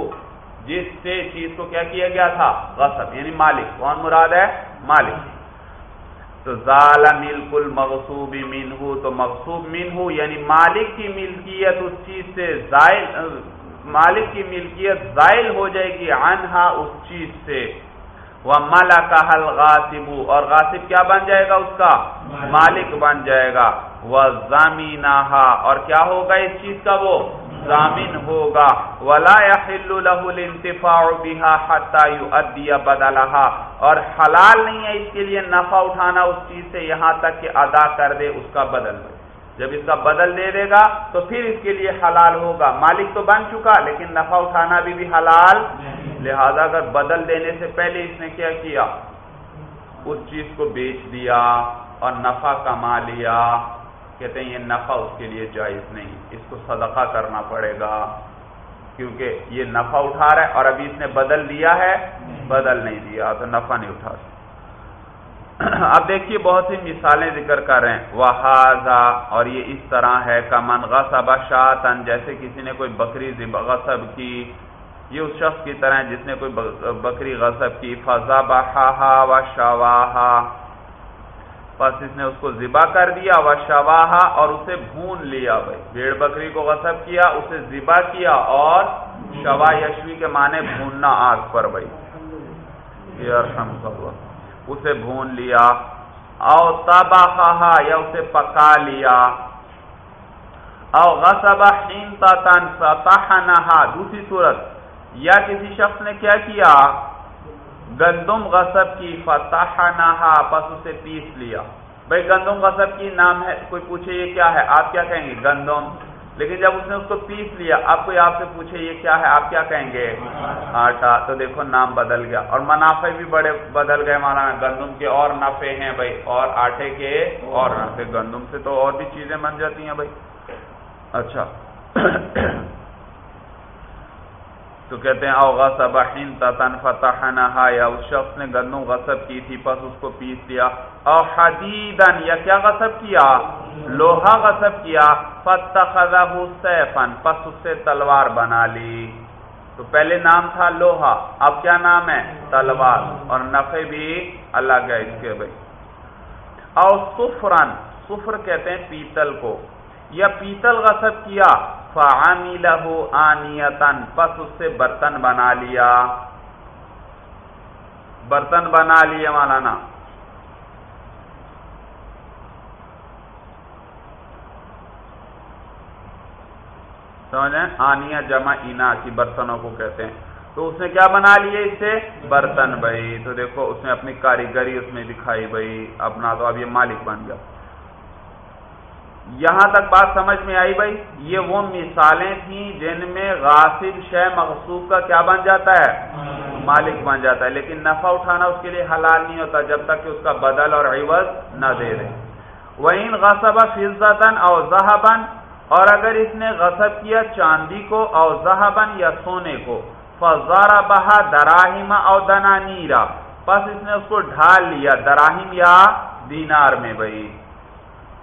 جس سے چیز کو کیا کیا گیا تھا؟ غصب یعنی مالک۔ کون مراد ہے؟ مالک۔ تو زال ملک المغصوب منہ تو مغصوب منہ یعنی مالک کی ملکیت اس چیز سے زائل مالک کی ملکیت زائل ہو جائے گی عنہا اس چیز سے۔ وہ مالا کا حل اور غاسب کیا بن جائے گا اس کا؟ مالک۔ بن جائے گا۔ وہ زمین اور کیا ہوگا اس چیز کا وہ؟ ضامن ہوگا۔ ولا يحل له الانتفاع بها حتى يؤدي بدلها۔ اور حلال نہیں ہے اس کے لیے نفع اٹھانا اس چیز سے یہاں تک کہ ادا کر دے، اس کا بدل جب اس کا بدل دے دے گا تو پھر اس کے لیے حلال ہوگا۔ مالک تو بن چکا، لیکن نفع اٹھانا بھی بھی حلال۔ لہذا اگر بدل دینے سے پہلے اس نے کیا کیا؟ اس چیز کو بیچ دیا اور نفع کما لیا۔ کہتے ہیں یہ نفع اس کے لیے جائز نہیں، اس کو صدقہ کرنا پڑے گا۔ کیونکہ یہ نفع اٹھا رہا ہے اور ابھی اس نے بدل دیا ہے، بدل نہیں دیا، تو نفع نہیں اٹھا *clears throat* اب دیکھیے بہت سی مثالیں ذکر کر رہے ہیں۔ وہ اور یہ اس طرح ہے کا من غصب شاطن جیسے کسی نے کوئی بکری غصب کی۔ یہ اس شخص کی طرح جس نے کوئی بکری غصب کی۔ فضا بہا و شواہا بس اس نے اس کو ذبح کر دیا و شواہا اور اسے بھون لیا بھائی۔ بھیڑ بکری کو غصب کیا، اسے ذبح کیا اور شوا یشوی کے معنی بھوننا آگ پر بھائی۔ اسے بھون لیا۔ او تباہا یا اسے پکا لیا۔ او غصب حینتتن فتحنہا۔ دوسری صورت۔ یا کسی شخص نے کیا کیا؟ گندم غصب کی فتح نہا پس اسے پیس لیا۔ بھائی، گندم غصب کی نام ہے، کوئی پوچھے یہ کیا ہے؟ آپ کیا کہیں گے؟ گندم۔ لیکن جب اس نے اس کو پیس لیا اب کوئی آپ سے پوچھے یہ کیا ہے، آپ کیا کہیں گے؟ آٹا۔ تو دیکھو، نام بدل گیا۔ اور منافع بھی بڑے بدل گئے، مانا گندم کے اور نفے ہیں بھائی، اور آٹے کے اور نفے گندم سے تو اور بھی چیزیں بن جاتی ہیں بھائی۔ اچھا۔ تو کہتے ہیں او غصب حنتتن فتحنہا یا اس شخص نے گندم غصب کی تھی، پس اس کو پیس دیا او حدیدن یا کیا غصب کیا؟ لوہا غصب کیا۔ فتخذہ سیفن پس اس سے تلوار بنا لی۔ تو پہلے نام تھا لوہا، اب کیا نام ہے؟ تلوار۔ اور نفع بھی اللہ گئے اس کے بھائی۔ او سفرن سفر کہتے ہیں پیتل کو۔ یا پیتل غصب کیا؟ آنیتن پس اس سے برتن بنا لیا۔ برتن بنا لیا مولانا۔ سمجھیں آنیا جمع اینا کی برتنوں کو کہتے ہیں۔ تو اس نے کیا بنا لیے اس سے برتن بھائی۔ تو دیکھو، اس نے اپنی کاریگری اس میں دکھائی بھائی۔ اپنا تو اب یہ مالک بن گیا۔ یہاں تک بات سمجھ میں آئی بھائی، یہ وہ مثالیں تھیں جن میں غاصب شہ مقصوب کا کیا بن جاتا ہے؟ مالک بن جاتا ہے۔ لیکن نفع اٹھانا اس کے لیے حلال نہیں ہوتا جب تک کہ اس کا بدل اور عوض نہ دے دے۔ وہ ان غصب فضن اور زہبن اور اگر اس نے غصب کیا چاندی کو اور زہبن یا سونے کو فضارا بہا دراہیم اور دنا نیرا بس اس نے اس کو ڈھال لیا دراہیم یا دینار میں بھائی۔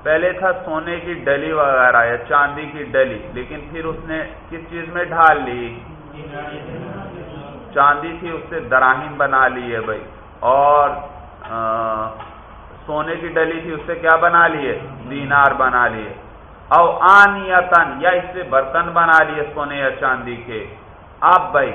پہلے تھا سونے کی ڈلی وغیرہ یا چاندی کی ڈلی، لیکن پھر اس نے کس چیز میں ڈھال لی؟ چاندی تھی، اس سے دراہیم بنا لی ہے بھائی۔ اور سونے کی ڈلی تھی، اس سے کیا بنا لیے دینار بنا لیے او آن یا تن یا اس سے برتن بنا لیے سونے یا چاندی کے۔ اب بھائی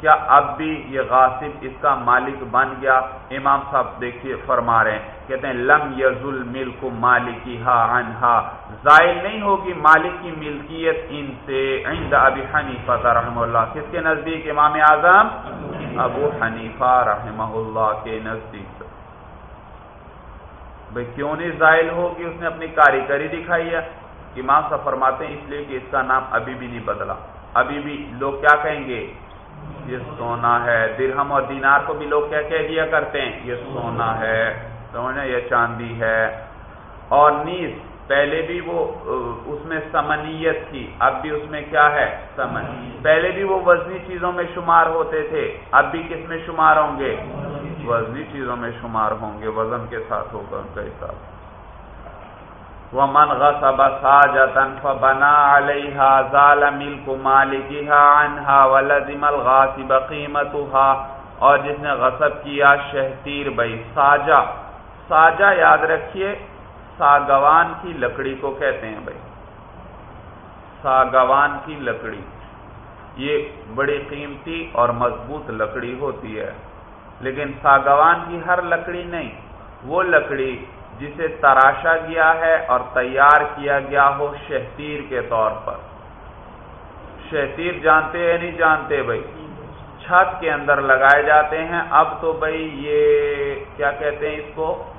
کیا اب بھی یہ غاصب اس کا مالک بن گیا؟ امام صاحب دیکھیے، فرما رہے ہیں۔ کہتے ہیں، لم یزل ملک مالکی ہا انہا زائل نہیں ہوگی مالک کی ملکیت ان سے۔ عند ابی حنیفہ رحمہ اللہ۔ کس کے نزدیک؟ امام اعظم؟ ابو حنیفہ رحمہ اللہ کے نزدیک۔ بھائی، کیوں نہیں زائل ہوگی؟ اس نے اپنی کاریگری دکھائی ہے۔ امام صاحب فرماتے ہیں، اس لیے کہ اس کا نام ابھی بھی نہیں بدلا۔ ابھی بھی لوگ کیا کہیں گے؟ یہ سونا ہے۔ درہم اور دینار کو بھی لوگ کیا کہہ دیا کرتے ہیں؟ یہ سونا ہے۔ سمجھے یہ چاندی ہے۔ اور نیز پہلے بھی وہ اس میں سمنیت تھی۔ اب بھی اس میں کیا ہے؟ سمن پہلے بھی وہ وزنی چیزوں میں شمار ہوتے تھے۔ اب بھی کس میں شمار ہوں گے؟ وزنی چیزوں میں شمار ہوں گے۔ وزن کے ساتھ ہوگا ان کا حساب۔ ومن غصب ساجتا فبنا علیہا زال ملک مالکیہا عنہا ولزم الغاصب قیمتها اور جس نے غصب کیا شہتیر بھئی ساجا ساجا یاد رکھیے ساگوان کی لکڑی کو کہتے ہیں بھائی ساگوان کی لکڑی یہ بڑی قیمتی اور مضبوط لکڑی ہوتی ہے لیکن ساگوان کی ہر لکڑی نہیں وہ لکڑی جسے تراشا گیا ہے اور تیار کیا گیا ہو شہتیر کے طور پر۔ شہتیر جانتے یا نہیں جانتے بھائی؟ چھت کے اندر لگائے جاتے ہیں۔ اب تو بھائی یہ کیا کہتے ہیں اس کو؟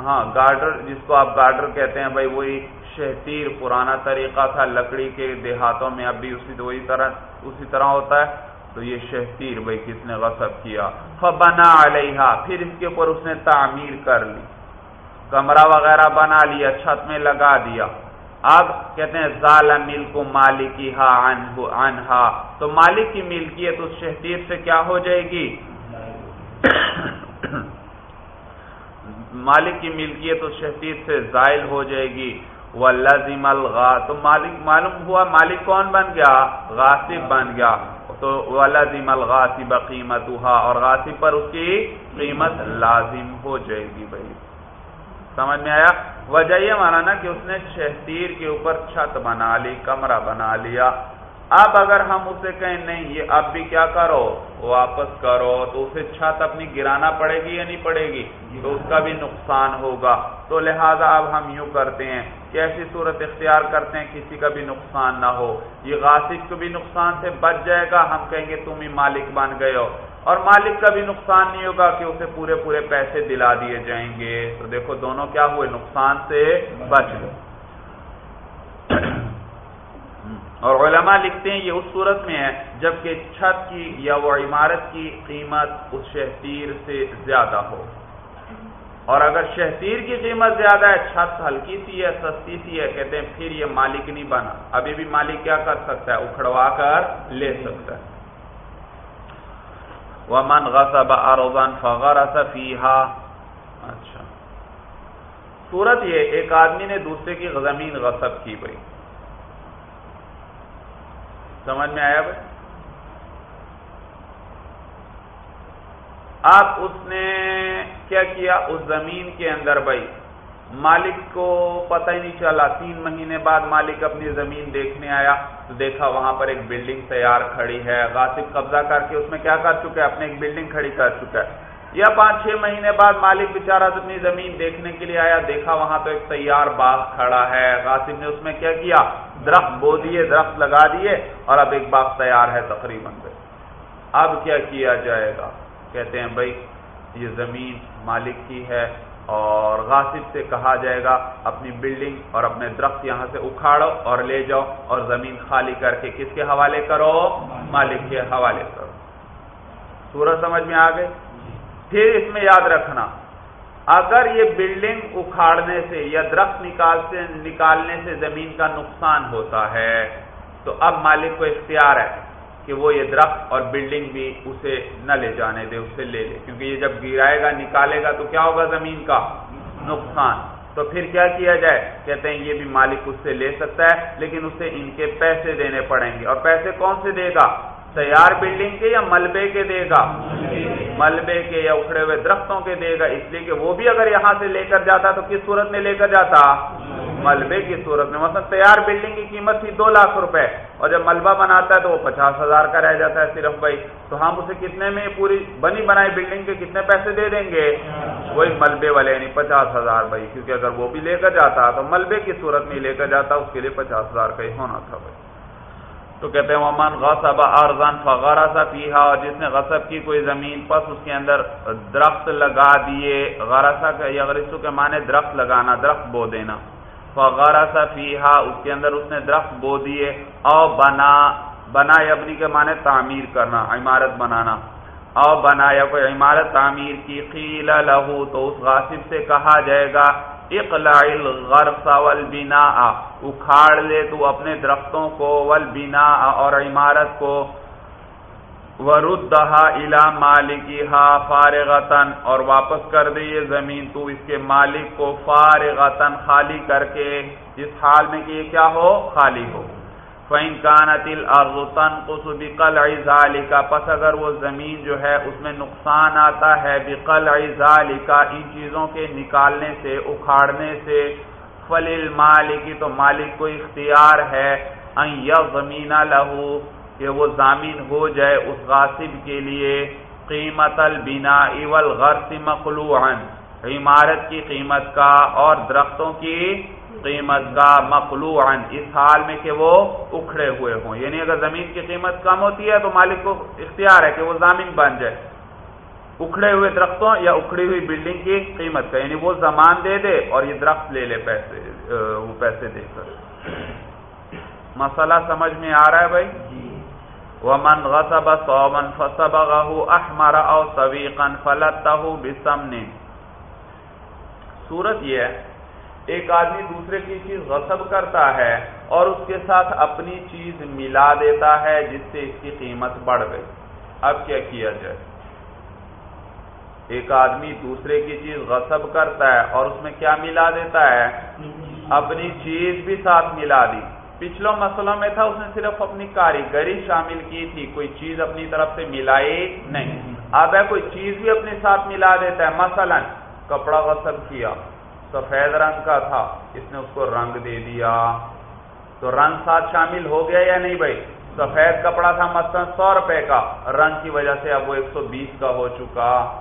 ہاں گارڈر، جس کو آپ گارڈر کہتے ہیں بھائی، وہی شہتیر پرانا طریقہ تھا۔ لکڑی کے دیہاتوں میں اب بھی اسی وہی طرح، اسی طرح ہوتا ہے۔ تو یہ شہتیر بھائی کس نے غصب کیا؟ فبنا علیہ پھر اس کے اوپر اس نے تعمیر کر لی۔ کمرہ وغیرہ بنا لیا، چھت میں لگا دیا۔ اب کہتے ہیں، زال ملک مالکی ہا انہا تو مالک کی ملکیت اس شہتیر سے کیا ہو جائے گی؟ *coughs* مالک کی ملکیت اس شہتیر سے زائل ہو جائے گی۔ وہ الغا تو مالک معلوم ہوا مالک کون بن گیا؟ غاصب بن گیا۔ تو وہ لازم الغاصب قیمت اور غاصب پر اس کی قیمت لازم ہو جائے گی بھائی۔ سمجھ میں آیا؟ وجہ یہ مانا نا کہ اس نے شہتیر کے اوپر چھت بنا لی، کمرہ بنا لیا۔ اب اگر ہم اسے کہیں نہیں، یہ اب بھی کیا کرو؟ واپس کرو، تو اسے چھت اپنی گرانا پڑے گی یا نہیں پڑے گی؟ تو اس کا بھی نقصان ہوگا۔ تو لہذا اب ہم یوں کرتے ہیں کہ ایسی صورت اختیار کرتے ہیں، کسی کا بھی نقصان نہ ہو۔ یہ غاسق کو بھی نقصان سے بچ جائے گا۔ ہم کہیں گے، تم ہی مالک بن گئے ہو۔ اور مالک کا بھی نقصان نہیں ہوگا کہ اسے پورے پورے پیسے دلا دیے جائیں گے۔ تو دیکھو، دونوں کیا ہوئے؟ نقصان سے بچ گئے۔ اور علماء لکھتے ہیں یہ اس صورت میں ہے، جبکہ چھت کی یا وہ عمارت کی قیمت اس شہتیر سے زیادہ ہو۔ اور اگر شہتیر کی قیمت زیادہ ہے، چھت ہلکی سی ہے، سستی سی ہے، کہتے ہیں پھر یہ مالک نہیں بنا۔ ابھی بھی مالک کیا کر سکتا ہے؟ اکھڑوا کر لے سکتا ہے۔ ومن غصب ارضا فغرس فیہا اچھا۔ صورت یہ، ایک آدمی نے دوسرے کی زمین غصب کی بھائی سمجھ میں آیا بھائی؟ آپ اس نے کیا کیا اس زمین کے اندر بھائی؟ مالک کو پتہ ہی نہیں چلا، تین مہینے بعد مالک اپنی زمین دیکھنے آیا، تو دیکھا وہاں پر ایک بلڈنگ تیار کھڑی ہے، غاصب قبضہ کر کے اس میں کیا کر چکا ہے؟ اپنے ایک بلڈنگ کھڑی کر چکا ہے۔ یا پانچ چھ مہینے بعد مالک بےچارا اپنی زمین دیکھنے کے لیے آیا، دیکھا وہاں تو ایک تیار باغ کھڑا ہے، غاصب نے اس میں کیا کیا؟ درخت بو دیے درخت لگا دیے اور اب ایک باغ تیار ہے تقریباً اب کیا کیا جائے گا؟ کہتے ہیں بھائی یہ زمین مالک کی ہے اور غاصب سے کہا جائے گا اپنی بلڈنگ اور اپنے درخت یہاں سے اکھاڑو اور لے جاؤ اور زمین خالی کر کے کس کے حوالے کرو؟ مالک کے حوالے کرو۔ سورج سمجھ میں آ گئے؟ پھر اس میں یاد رکھنا اگر یہ بلڈنگ اکھاڑنے سے یا درخت نکال سے نکالنے سے زمین کا نقصان ہوتا ہے، تو اب مالک کو اختیار ہے کہ وہ یہ درخت اور بلڈنگ بھی اسے نہ لے جانے دے، اسے لے لے۔ کیونکہ یہ جب گرائے گا، نکالے گا، تو کیا ہوگا زمین کا نقصان؟ تو پھر کیا کیا جائے؟ کہتے ہیں یہ بھی مالک اس سے لے سکتا ہے، لیکن اسے ان کے پیسے دینے پڑیں گے۔ اور پیسے کون سے دے گا؟ تیار بلڈنگ کے یا ملبے کے دے گا؟ ملبے کے یا اکھڑے ہوئے درختوں کے دے گا، اس لیے کہ وہ بھی اگر یہاں سے لے کر جاتا تو کس صورت میں لے کر جاتا؟ ملبے کی صورت میں۔ مثلا تیار بلڈنگ کی قیمت تھی دو لاکھ روپے، اور جب ملبہ بناتا ہے تو وہ پچاس ہزار کا رہ جاتا ہے صرف بھائی۔ تو ہم اسے کتنے میں پوری بنی بنائی بلڈنگ کے کتنے پیسے دے دیں گے؟ وہی ملبے والے یعنی پچاس ہزار بھائی۔ کیونکہ اگر وہ بھی لے کر جاتا تو ملبے کی صورت میں لے کر جاتا، اس کے لیے پچاس ہزار کا ہی ہونا تھا بھائی۔ تو کہتے ہیں، ومن غصب ارزن فغرس فیہا اور جس نے غصب کی کوئی زمین، پس اس کے اندر درخت لگا دیے غرسا کا یا کے معنی درخت لگانا، درخت بو دینا۔ فغرس فیہا اس کے اندر اس نے درخت بو دیے، او بنا بنا ابنی کے معنی تعمیر کرنا، عمارت بنانا۔ او بنا یا کوئی عمارت تعمیر کی، قیل لہو تو اس غاصب سے کہا جائے گا اقلع الغرس والبناء، اکھاڑ لے تو اپنے درختوں کو، والبناء اور عمارت کو۔ وردہا الا مالکیہا فارغتن اور واپس کر دے یہ زمین تو اس کے مالک کو فارغتن خالی کر کے۔ جس حال میں کہ یہ کیا ہو؟ خالی ہو۔ فَإِن كَانَتِ الْأَرْضُ تَنْقُصُ بِقَلْعِ ذَلِكَ، پس اگر وہ زمین جو ہے اس میں نقصان آتا ہے بِقَلْعِ ذَلِكَ، ان چیزوں کے نکالنے سے، اکھاڑنے سے فَلِلْ مَالِكِ تو مالک کو اختیار ہے اَن يَضْمِنَ لَهُ، کہ وہ ضامین ہو جائے اس غاصب کے لیے، قیمت البناء والغرس مقلوعا، عمارت کی قیمت کا اور درختوں کی قیمت کا مقلوعا اس حال میں کہ وہ اکھڑے ہوئے ہوں۔ یعنی اگر زمین کی قیمت کم ہوتی ہے تو مالک کو اختیار ہے کہ وہ زمین بن جائے۔ اکھڑے ہوئے درختوں یا اکھڑی ہوئی بلڈنگ کی قیمت کا یعنی وہ زمان دے دے اور یہ درخت لے لے پیسے وہ پیسے دے کر۔ مسئلہ سمجھ میں آ رہا ہے بھائی؟ ومن غصب صوبا فصبغه احمر او سویقا فلته بسمن۔ صورت یہ ہے ایک آدمی دوسرے کی چیز غصب کرتا ہے اور اس کے ساتھ اپنی چیز ملا دیتا ہے، جس سے اس کی قیمت بڑھ گئی۔ اب کیا کیا جائے؟ ایک آدمی دوسرے کی چیز غصب کرتا ہے اور اس میں کیا ملا دیتا ہے؟ اپنی چیز بھی ساتھ ملا دی۔ پچھلوں مسئلوں میں تھا، اس نے صرف اپنی کاریگری شامل کی تھی، کوئی چیز اپنی طرف سے ملائی نہیں۔ اب ہے، کوئی چیز بھی اپنے ساتھ ملا دیتا ہے۔ مثلا کپڑا غصب کیا۔ سفید رنگ کا تھا، اس نے اس کو رنگ دے دیا۔ تو رنگ ساتھ شامل ہو گیا یا نہیں بھائی؟ سفید کپڑا تھا مثلا سو روپے کا، رنگ کی وجہ سے اب وہ ایک سو بیس کا ہو چکا۔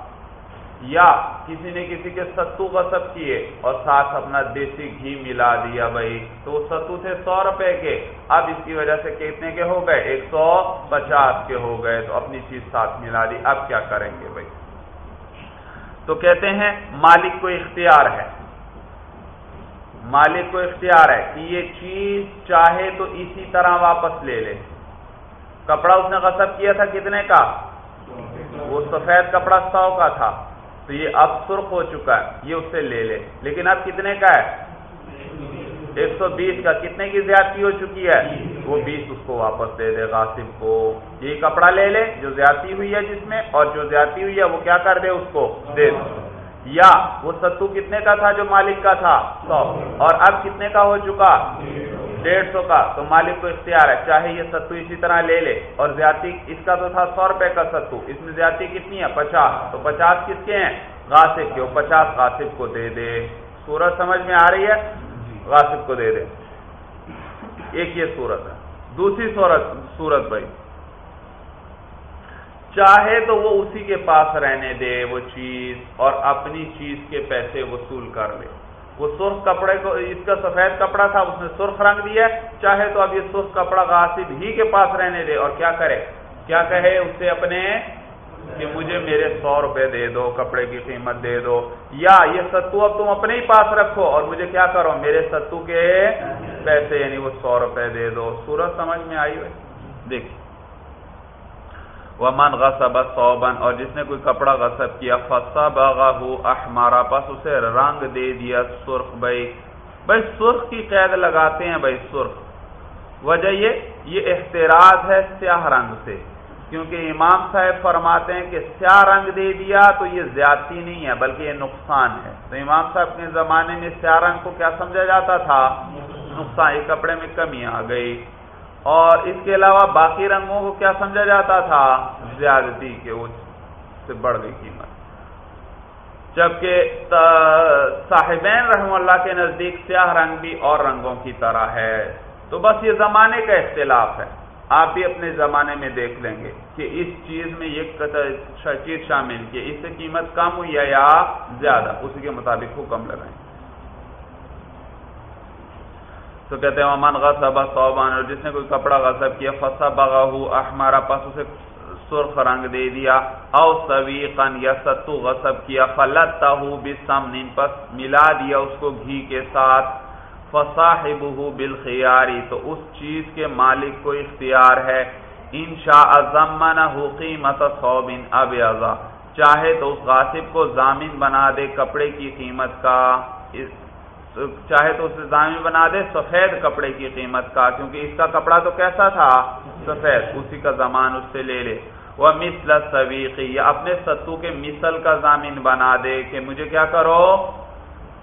یا کسی نے کسی کے ستو غصب کیے اور ساتھ اپنا دیسی گھی ملا دیا بھائی۔ تو وہ ستو تھے سو روپے کے۔ اب اس کی وجہ سے کتنے کے ہو گئے؟ ایک سو پچاس کے ہو گئے۔ تو اپنی چیز ساتھ ملا دی۔ اب کیا کریں گے بھائی؟ تو کہتے ہیں مالک کو اختیار ہے۔ مالک کو اختیار ہے کہ یہ چیز چاہے تو اسی طرح واپس لے لے۔ کپڑا اس نے غصب کیا تھا، کتنے کا؟ وہ سفید کپڑا سو کا تھا۔ تو یہ اب سرخ ہو چکا ہے، یہ اس سے لے لے۔ لیکن اب کتنے کا ہے؟ ایک سو بیس کا۔ کتنے کی زیادتی ہو چکی ہے؟ وہ بیس اس کو واپس دے دے غاصب کو۔ یہ کپڑا لے لے، جو زیادتی ہوئی ہے جس میں، اور جو زیادتی ہوئی ہے وہ کیا کر دے اس کو؟ دے دے۔ یا وہ ستو کتنے کا تھا جو مالک کا تھا؟ سو۔ اور اب کتنے کا ہو چکا؟ ڈیڑھ سو کا۔ تو مالک کو اختیار ہے، چاہے یہ ستو اسی طرح لے لے۔ اور زیادتی اس کا تو تھا سو روپے کا ستو۔ اس میں زیادتی کتنی ہے؟ پچاس۔ تو پچاس کس کے ہیں؟ غاصب کے۔ پچاس غاصب کو دے دے۔ سورج سمجھ میں آ رہی ہے؟ غاصب کو دے دے۔ ایک یہ صورت ہے۔ دوسری صورت صورت بھائی۔ چاہے تو وہ اسی کے پاس رہنے دے، وہ چیز، اور اپنی چیز کے پیسے وصول کر لے۔ وہ سرخ کپڑے کو، اس کا سفید کپڑا تھا، اس نے سرخ رنگ دیا چاہے تو اب یہ سرخ کپڑا غاصب ہی کے پاس رہنے دے، اور کیا کرے؟ کیا کہے اس سے اپنے؟ کہ مجھے میرے سو روپے دے دو، کپڑے کی قیمت دے دو۔ یا یہ ستو اب تم اپنے ہی پاس رکھو، اور مجھے کیا کرو؟ میرے ستو کے پیسے یعنی وہ سو روپے دے دو۔ سورج سمجھ میں آئی ہوئی؟ دیکھیے۔ وہ من غصب صوبن اور جس نے کوئی کپڑا غصب کیا فسا باغا احمارا پس اسے رنگ دے دیا، سرخ بھائی۔ بھائی، سرخ کی قید لگاتے ہیں بھائی، سرخ۔ وجہ یہ یہ احتراز ہے سیاہ رنگ سے۔ کیونکہ امام صاحب فرماتے ہیں کہ سیاہ رنگ دے دیا تو یہ زیادتی نہیں ہے، بلکہ یہ نقصان ہے۔ تو امام صاحب کے زمانے میں سیاہ رنگ کو کیا سمجھا جاتا تھا؟ نقصان، یہ کپڑے میں کمی آ گئی۔ اور اس کے علاوہ باقی رنگوں کو کیا سمجھا جاتا تھا؟ زیادتی کے اس سے بڑھ گئی قیمت۔ جبکہ صاحبین رحم اللہ کے نزدیک سیاہ رنگ بھی اور رنگوں کی طرح ہے۔ تو بس یہ زمانے کا اختلاف ہے۔ آپ بھی اپنے زمانے میں دیکھ لیں گے کہ اس چیز میں یہ چیز شامل کی اس سے قیمت کم ہوئی ہے یا زیادہ، اسی کے مطابق حکم لگائیں۔ تو کہتے ہیں امن غصب صوبان اور جس نے کوئی کپڑا غصب کیا فسا بغا احمارا پس اسے سرخ رنگ دے دیا او سویقن یا ستو غصب کیا فلتا بسمن پس ملا دیا اس کو گھی کے ساتھ فصاحبہ بالخیاری تو اس چیز کے مالک کو اختیار ہے انشاء ضمنہ قیمت صوب ابیضا چاہے تو اس غاصب کو ضامن بنا دے کپڑے کی قیمت کا۔ چاہے تو اسے ضامن بنا دے، سفید کپڑے کی قیمت کا، کیونکہ اس کا کپڑا تو کیسا تھا؟ سفید، اسی کا زمان اس سے لے لے۔ وہ مثل سویقی یا اپنے ستو کے مثل کا ضامین بنا دے کہ مجھے کیا کرو؟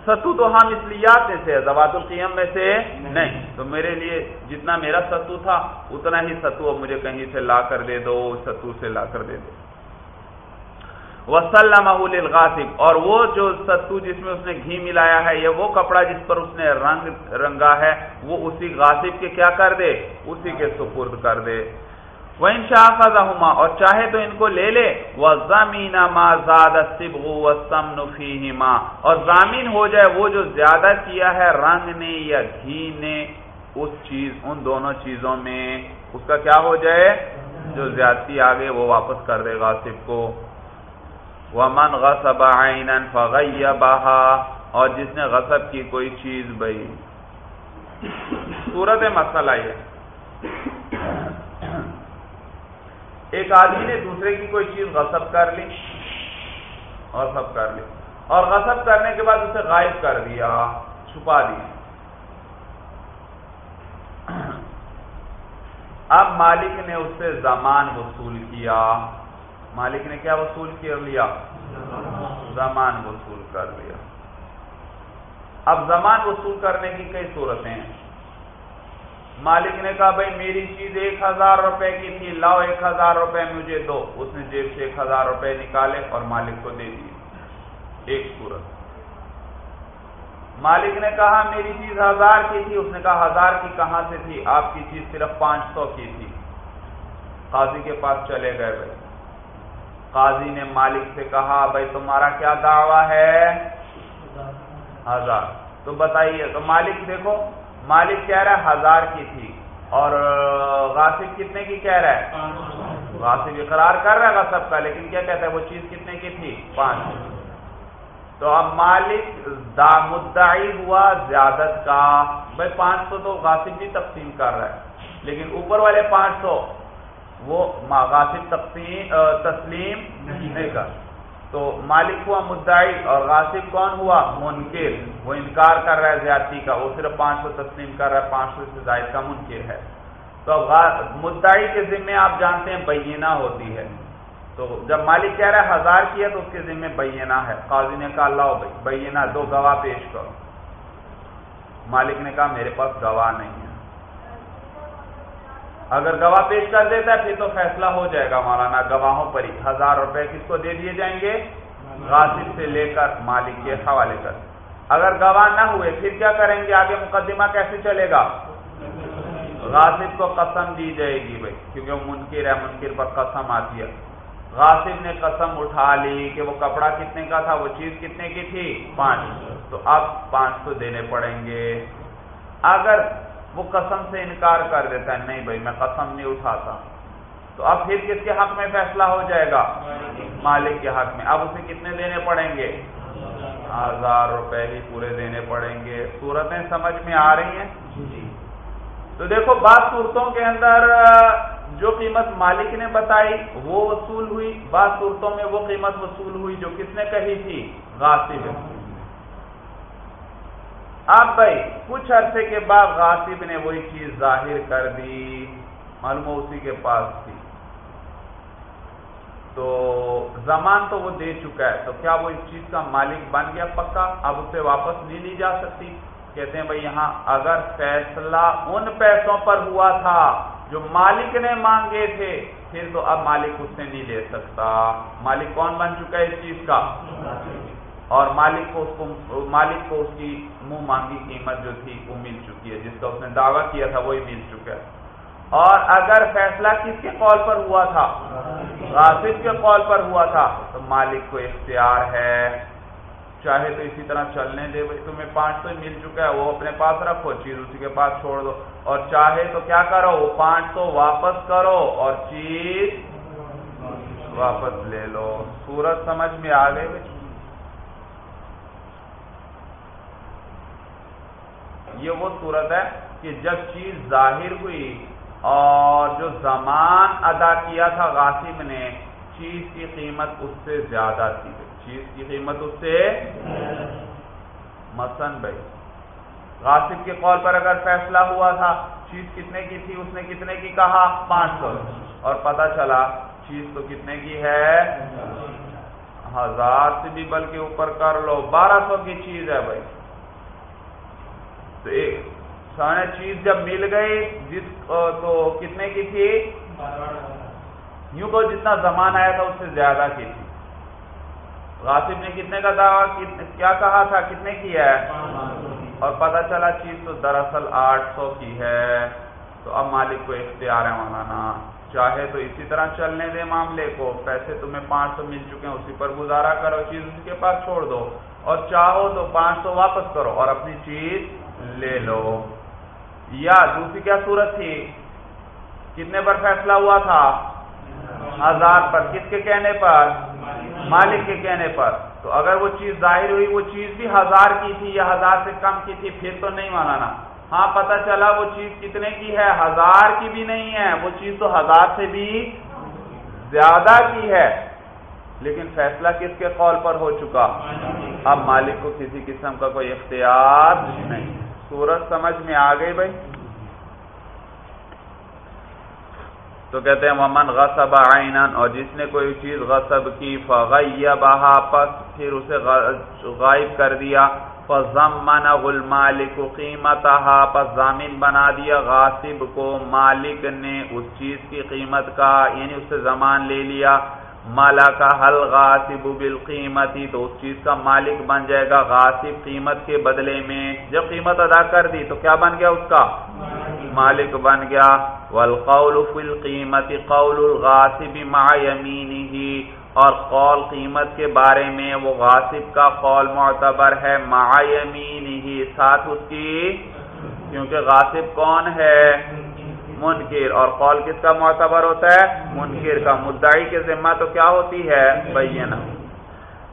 ستو تو ہاں مثلیات میں سے زوات القیم میں سے نہیں۔ تو میرے لیے جتنا میرا ستو تھا، اتنا ہی ستو مجھے کہیں سے لا کر دے دو، ستو سے لا کر دے دو۔ وسلم الغاصب اور وہ جو ستو جس میں اس نے گھی ملایا ہے یا وہ کپڑا جس پر اس نے رنگ رنگا ہے، وہ اسی غاصب کے کیا کر دے؟ اسی کے سپرد کر دے۔ وہ ان شاہ اور چاہے تو ان کو لے لے۔ وہ زمین اور زمین ہو جائے، وہ جو زیادہ کیا ہے، رنگ نے یا گھی نے، اس چیز، ان دونوں چیزوں میں اس کا کیا ہو جائے؟ جو زیادتی آگے وہ واپس کر دے غاصب کو۔ ومن غصب عینا فغیبها اور جس نے غصب کی کوئی چیز بھئی صورت مسئلہ یہ۔ ایک آدمی نے دوسرے کی کوئی چیز غصب کر لی اور سب کر لی۔ اور غصب کرنے کے بعد اسے غائب کر دیا، چھپا دیا۔ اب مالک نے اس سے زمان وصول کیا۔ مالک نے کیا وصول کر لیا؟ زمان وصول کر لیا۔ اب زمان وصول کرنے کی کئی صورتیں ہیں۔ مالک نے کہا، بھائی، میری چیز ایک ہزار روپے کی تھی، لاؤ ایک ہزار روپے مجھے دو۔ اس نے جیب سے ایک ہزار روپے نکالے اور مالک کو دے دیے۔ ایک صورت۔ مالک نے کہا، میری چیز ہزار کی تھی۔ اس نے کہا، ہزار کی کہاں سے تھی؟ آپ کی چیز صرف پانچ سو کی تھی۔ قاضی کے پاس چلے گئے بھائی۔ قاضی نے مالک سے کہا، بھائی، تمہارا کیا دعویٰ ہے؟ ہزار۔ تو بتائیے، تو مالک دیکھو، مالک کہہ رہا ہے ہزار کی تھی اور غاصب کتنے کی کہہ رہا ہے؟ غاصب اقرار کر رہا ہے غصب کا، لیکن کیا کہتا ہے؟ وہ چیز کتنے کی تھی؟ پانچ۔ تو اب مالک مدعی ہوا زیادت کا۔ بھائی، پانچ سو تو غاصب بھی تقسیم کر رہا ہے، لیکن اوپر والے پانچ سو وہ غاصب تقسیم تسلیم نہیں کر تو مالک ہوا مدعی اور غاصب کون ہوا؟ منکر۔ وہ انکار کر رہا ہے زیادتی کا، وہ صرف پانچ سو تسلیم کر رہا ہے، پانچ سو سے زائد کا منکر ہے۔ تو مدعی کے ذمے آپ جانتے ہیں بینہ ہوتی ہے۔ تو جب مالک کہہ رہا ہے ہزار کی ہے تو اس کے ذمے بینہ ہے۔ قاضی نے کہا لاؤ بھائی، بینہ دو گواہ پیش کرو۔ مالک نے کہا، میرے پاس گواہ نہیں ہے۔ اگر گواہ پیش کر دیتا ہے، پھر تو فیصلہ ہو جائے گا مولانا۔ گواہوں پر ہی۔ ہزار روپے کس کو دے دیے جائیں گے؟ غاصب سے لے کر مالک کے حوالے کر اگر گواہ نہ ہوئے، پھر کیا کریں گے؟ آگے مقدمہ کیسے چلے گا؟ غاصب کو قسم دی جائے گی بھائی، کیونکہ وہ منکر ہے، منکر پر قسم آتی ہے۔ غاصب نے قسم اٹھا لی کہ وہ کپڑا کتنے کا تھا، وہ چیز کتنے کی تھی؟ پانچ۔ تو اب پانچ سو دینے پڑیں گے۔ اگر وہ قسم سے انکار کر دیتا ہے، نہیں بھائی، میں قسم نہیں اٹھاتا۔ تو اب پھر کس کے حق میں فیصلہ ہو جائے گا؟ مالک کے حق میں۔ اب اسے کتنے دینے پڑیں گے؟ ہزار روپے ہی پورے دینے پڑیں گے۔ صورتیں سمجھ میں آ رہی ہیں؟ تو دیکھو، بعض صورتوں کے اندر جو قیمت مالک نے بتائی، وہ وصول ہوئی۔ بعض صورتوں میں وہ قیمت وصول ہوئی جو کس نے کہی تھی؟ غاصب۔ اب بھائی، کچھ عرصے کے بعد غاصب نے وہی چیز ظاہر کر دی، معلوم اسی کے پاس تھی۔ تو زمان تو وہ دے چکا ہے، تو کیا وہ اس چیز کا مالک بن گیا پکا؟ اب اسے واپس نہیں لی جا سکتی۔ کہتے ہیں بھائی، یہاں اگر فیصلہ ان پیسوں پر ہوا تھا جو مالک نے مانگے تھے، پھر تو اب مالک اس سے نہیں لے سکتا۔ مالک کون بن چکا ہے اس چیز کا؟ اور مالک کو اس کو مالک کو اس کی منہ مانگی قیمت جو تھی وہ مل چکی ہے، جس کا اس نے دعویٰ کیا تھا، وہی مل چکا ہے۔ اور اگر فیصلہ کس کے قول پر ہوا تھا؟ غاصب کے قول پر ہوا تھا، تو مالک کو اختیار ہے۔ چاہے تو اسی طرح چلنے دے، بھائی، تمہیں پانچ سو مل چکا ہے، وہ اپنے پاس رکھو، چیز اسی کے پاس چھوڑ دو۔ اور چاہے تو کیا کرو، وہ پانچ سو واپس کرو اور چیز واپس لے لو۔ سورج سمجھ میں آ گئے یہ وہ صورت ہے کہ جب چیز ظاہر ہوئی اور جو زمان ادا کیا تھا غاسب نے، چیز کی قیمت اس سے زیادہ تھی۔ چیز کی قیمت اس سے مثلاً بھائی غاسب کے قول پر اگر فیصلہ ہوا تھا، چیز کتنے کی تھی؟ اس نے کتنے کی کہا؟ پانچ سو۔ اور پتا چلا، چیز تو کتنے کی ہے؟ ہزار سے بھی بلکہ اوپر کر لو۔ بارہ سو کی چیز ہے بھائی۔ تو ایک سارے چیز جب مل گئی جس تو کتنے کی تھی؟ یوں کو جتنا زمان آیا تھا، اس سے زیادہ کی تھی۔ غاصب نے کتنے کا دعویٰ کیا کہا تھا؟ کتنے کی ہے؟ اور پتہ چلا چیز تو دراصل آٹھ سو کی ہے۔ تو اب مالک کو اختیار ہے مولانا۔ چاہے تو اسی طرح چلنے دے معاملے کو۔ پیسے تمہیں پانچ سو مل چکے ہیں، اسی پر گزارا کرو۔ چیز اس کے پاس چھوڑ دو۔ اور چاہو تو پانچ سو واپس کرو اور اپنی چیز لے لو۔ یا دوسری کیا صورت تھی؟ کتنے پر فیصلہ ہوا تھا؟ ہزار پر۔ کس کے کہنے پر؟ مالک کے کہنے پر۔ تو اگر وہ چیز ظاہر ہوئی، وہ چیز بھی ہزار کی تھی یا ہزار سے کم کی تھی، پھر تو نہیں مانانا ہاں پتہ چلا وہ چیز کتنے کی ہے؟ ہزار کی بھی نہیں ہے۔ وہ چیز تو ہزار سے بھی زیادہ کی ہے۔ لیکن فیصلہ کس کے قول پر ہو چکا؟ اب مالک کو کسی قسم کا کوئی اختیار نہیں۔ سورج سمجھ میں آ گئی بھائی؟ تو کہتے ہیں ممن غصب آئین اور جس نے کوئی چیز غصب کی فغیبہا پس پھر اسے غائب کر دیا۔ فضمنہ المالک قیمتہا پس ضامن بنا دیا۔ غاصب کو مالک نے اس چیز کی قیمت کا یعنی اس سے زمان لے لیا۔ مالا کا حل غاصب بالقیمتی تو اس چیز کا مالک بن جائے گا غاصب قیمت کے بدلے میں۔ جب قیمت ادا کر دی تو کیا بن گیا اس کا؟ مالک بن گیا۔ والقول فی القیمت قول الغاصب مع یمینہ۔ اور قول قیمت کے بارے میں وہ غاصب کا قول معتبر ہے مع یمینہ۔ ساتھ اس کی، کیونکہ غاصب کون ہے؟ منکر اور قول کس کا معتبر ہوتا ہے؟ منکر کا مدعی کے ذمہ تو کیا ہوتی ہے؟ بینہ۔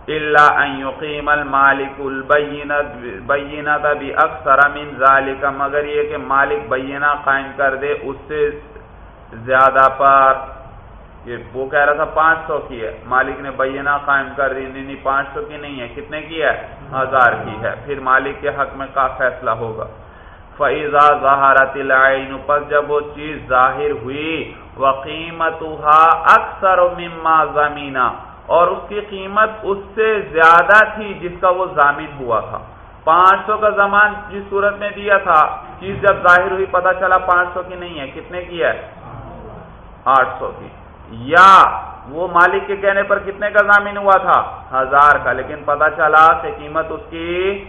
اللہ ان یقیم المالک البینت بھی اکثر من ذالک، مگر یہ کہ مالک بینہ قائم کر دے، اس سے زیادہ پر یہ وہ کہہ رہا تھا پانچ سو کی ہے۔ مالک نے بینہ قائم کر دی، نہیں پانچ سو کی نہیں ہے۔ کتنے کی ہے؟ ہزار کی ہے۔ پھر مالک کے حق میں کا فیصلہ ہوگا؟ فیضا ظہارت العین پس جب وہ چیز ظاہر ہوئی وقیمتها اکثر مما زمینہ اور اس کی قیمت اس سے زیادہ تھی جس کا وہ ضامن ہوا تھا۔ پانچ سو کا زمان جس صورت میں دیا تھا، چیز جب ظاہر ہوئی پتا چلا پانچ سو کی نہیں ہے۔ کتنے کی ہے؟ آٹھ سو کی۔ یا وہ مالک کے کہنے پر کتنے کا ضامن ہوا تھا؟ ہزار کا۔ لیکن پتا چلا کہ قیمت اس کی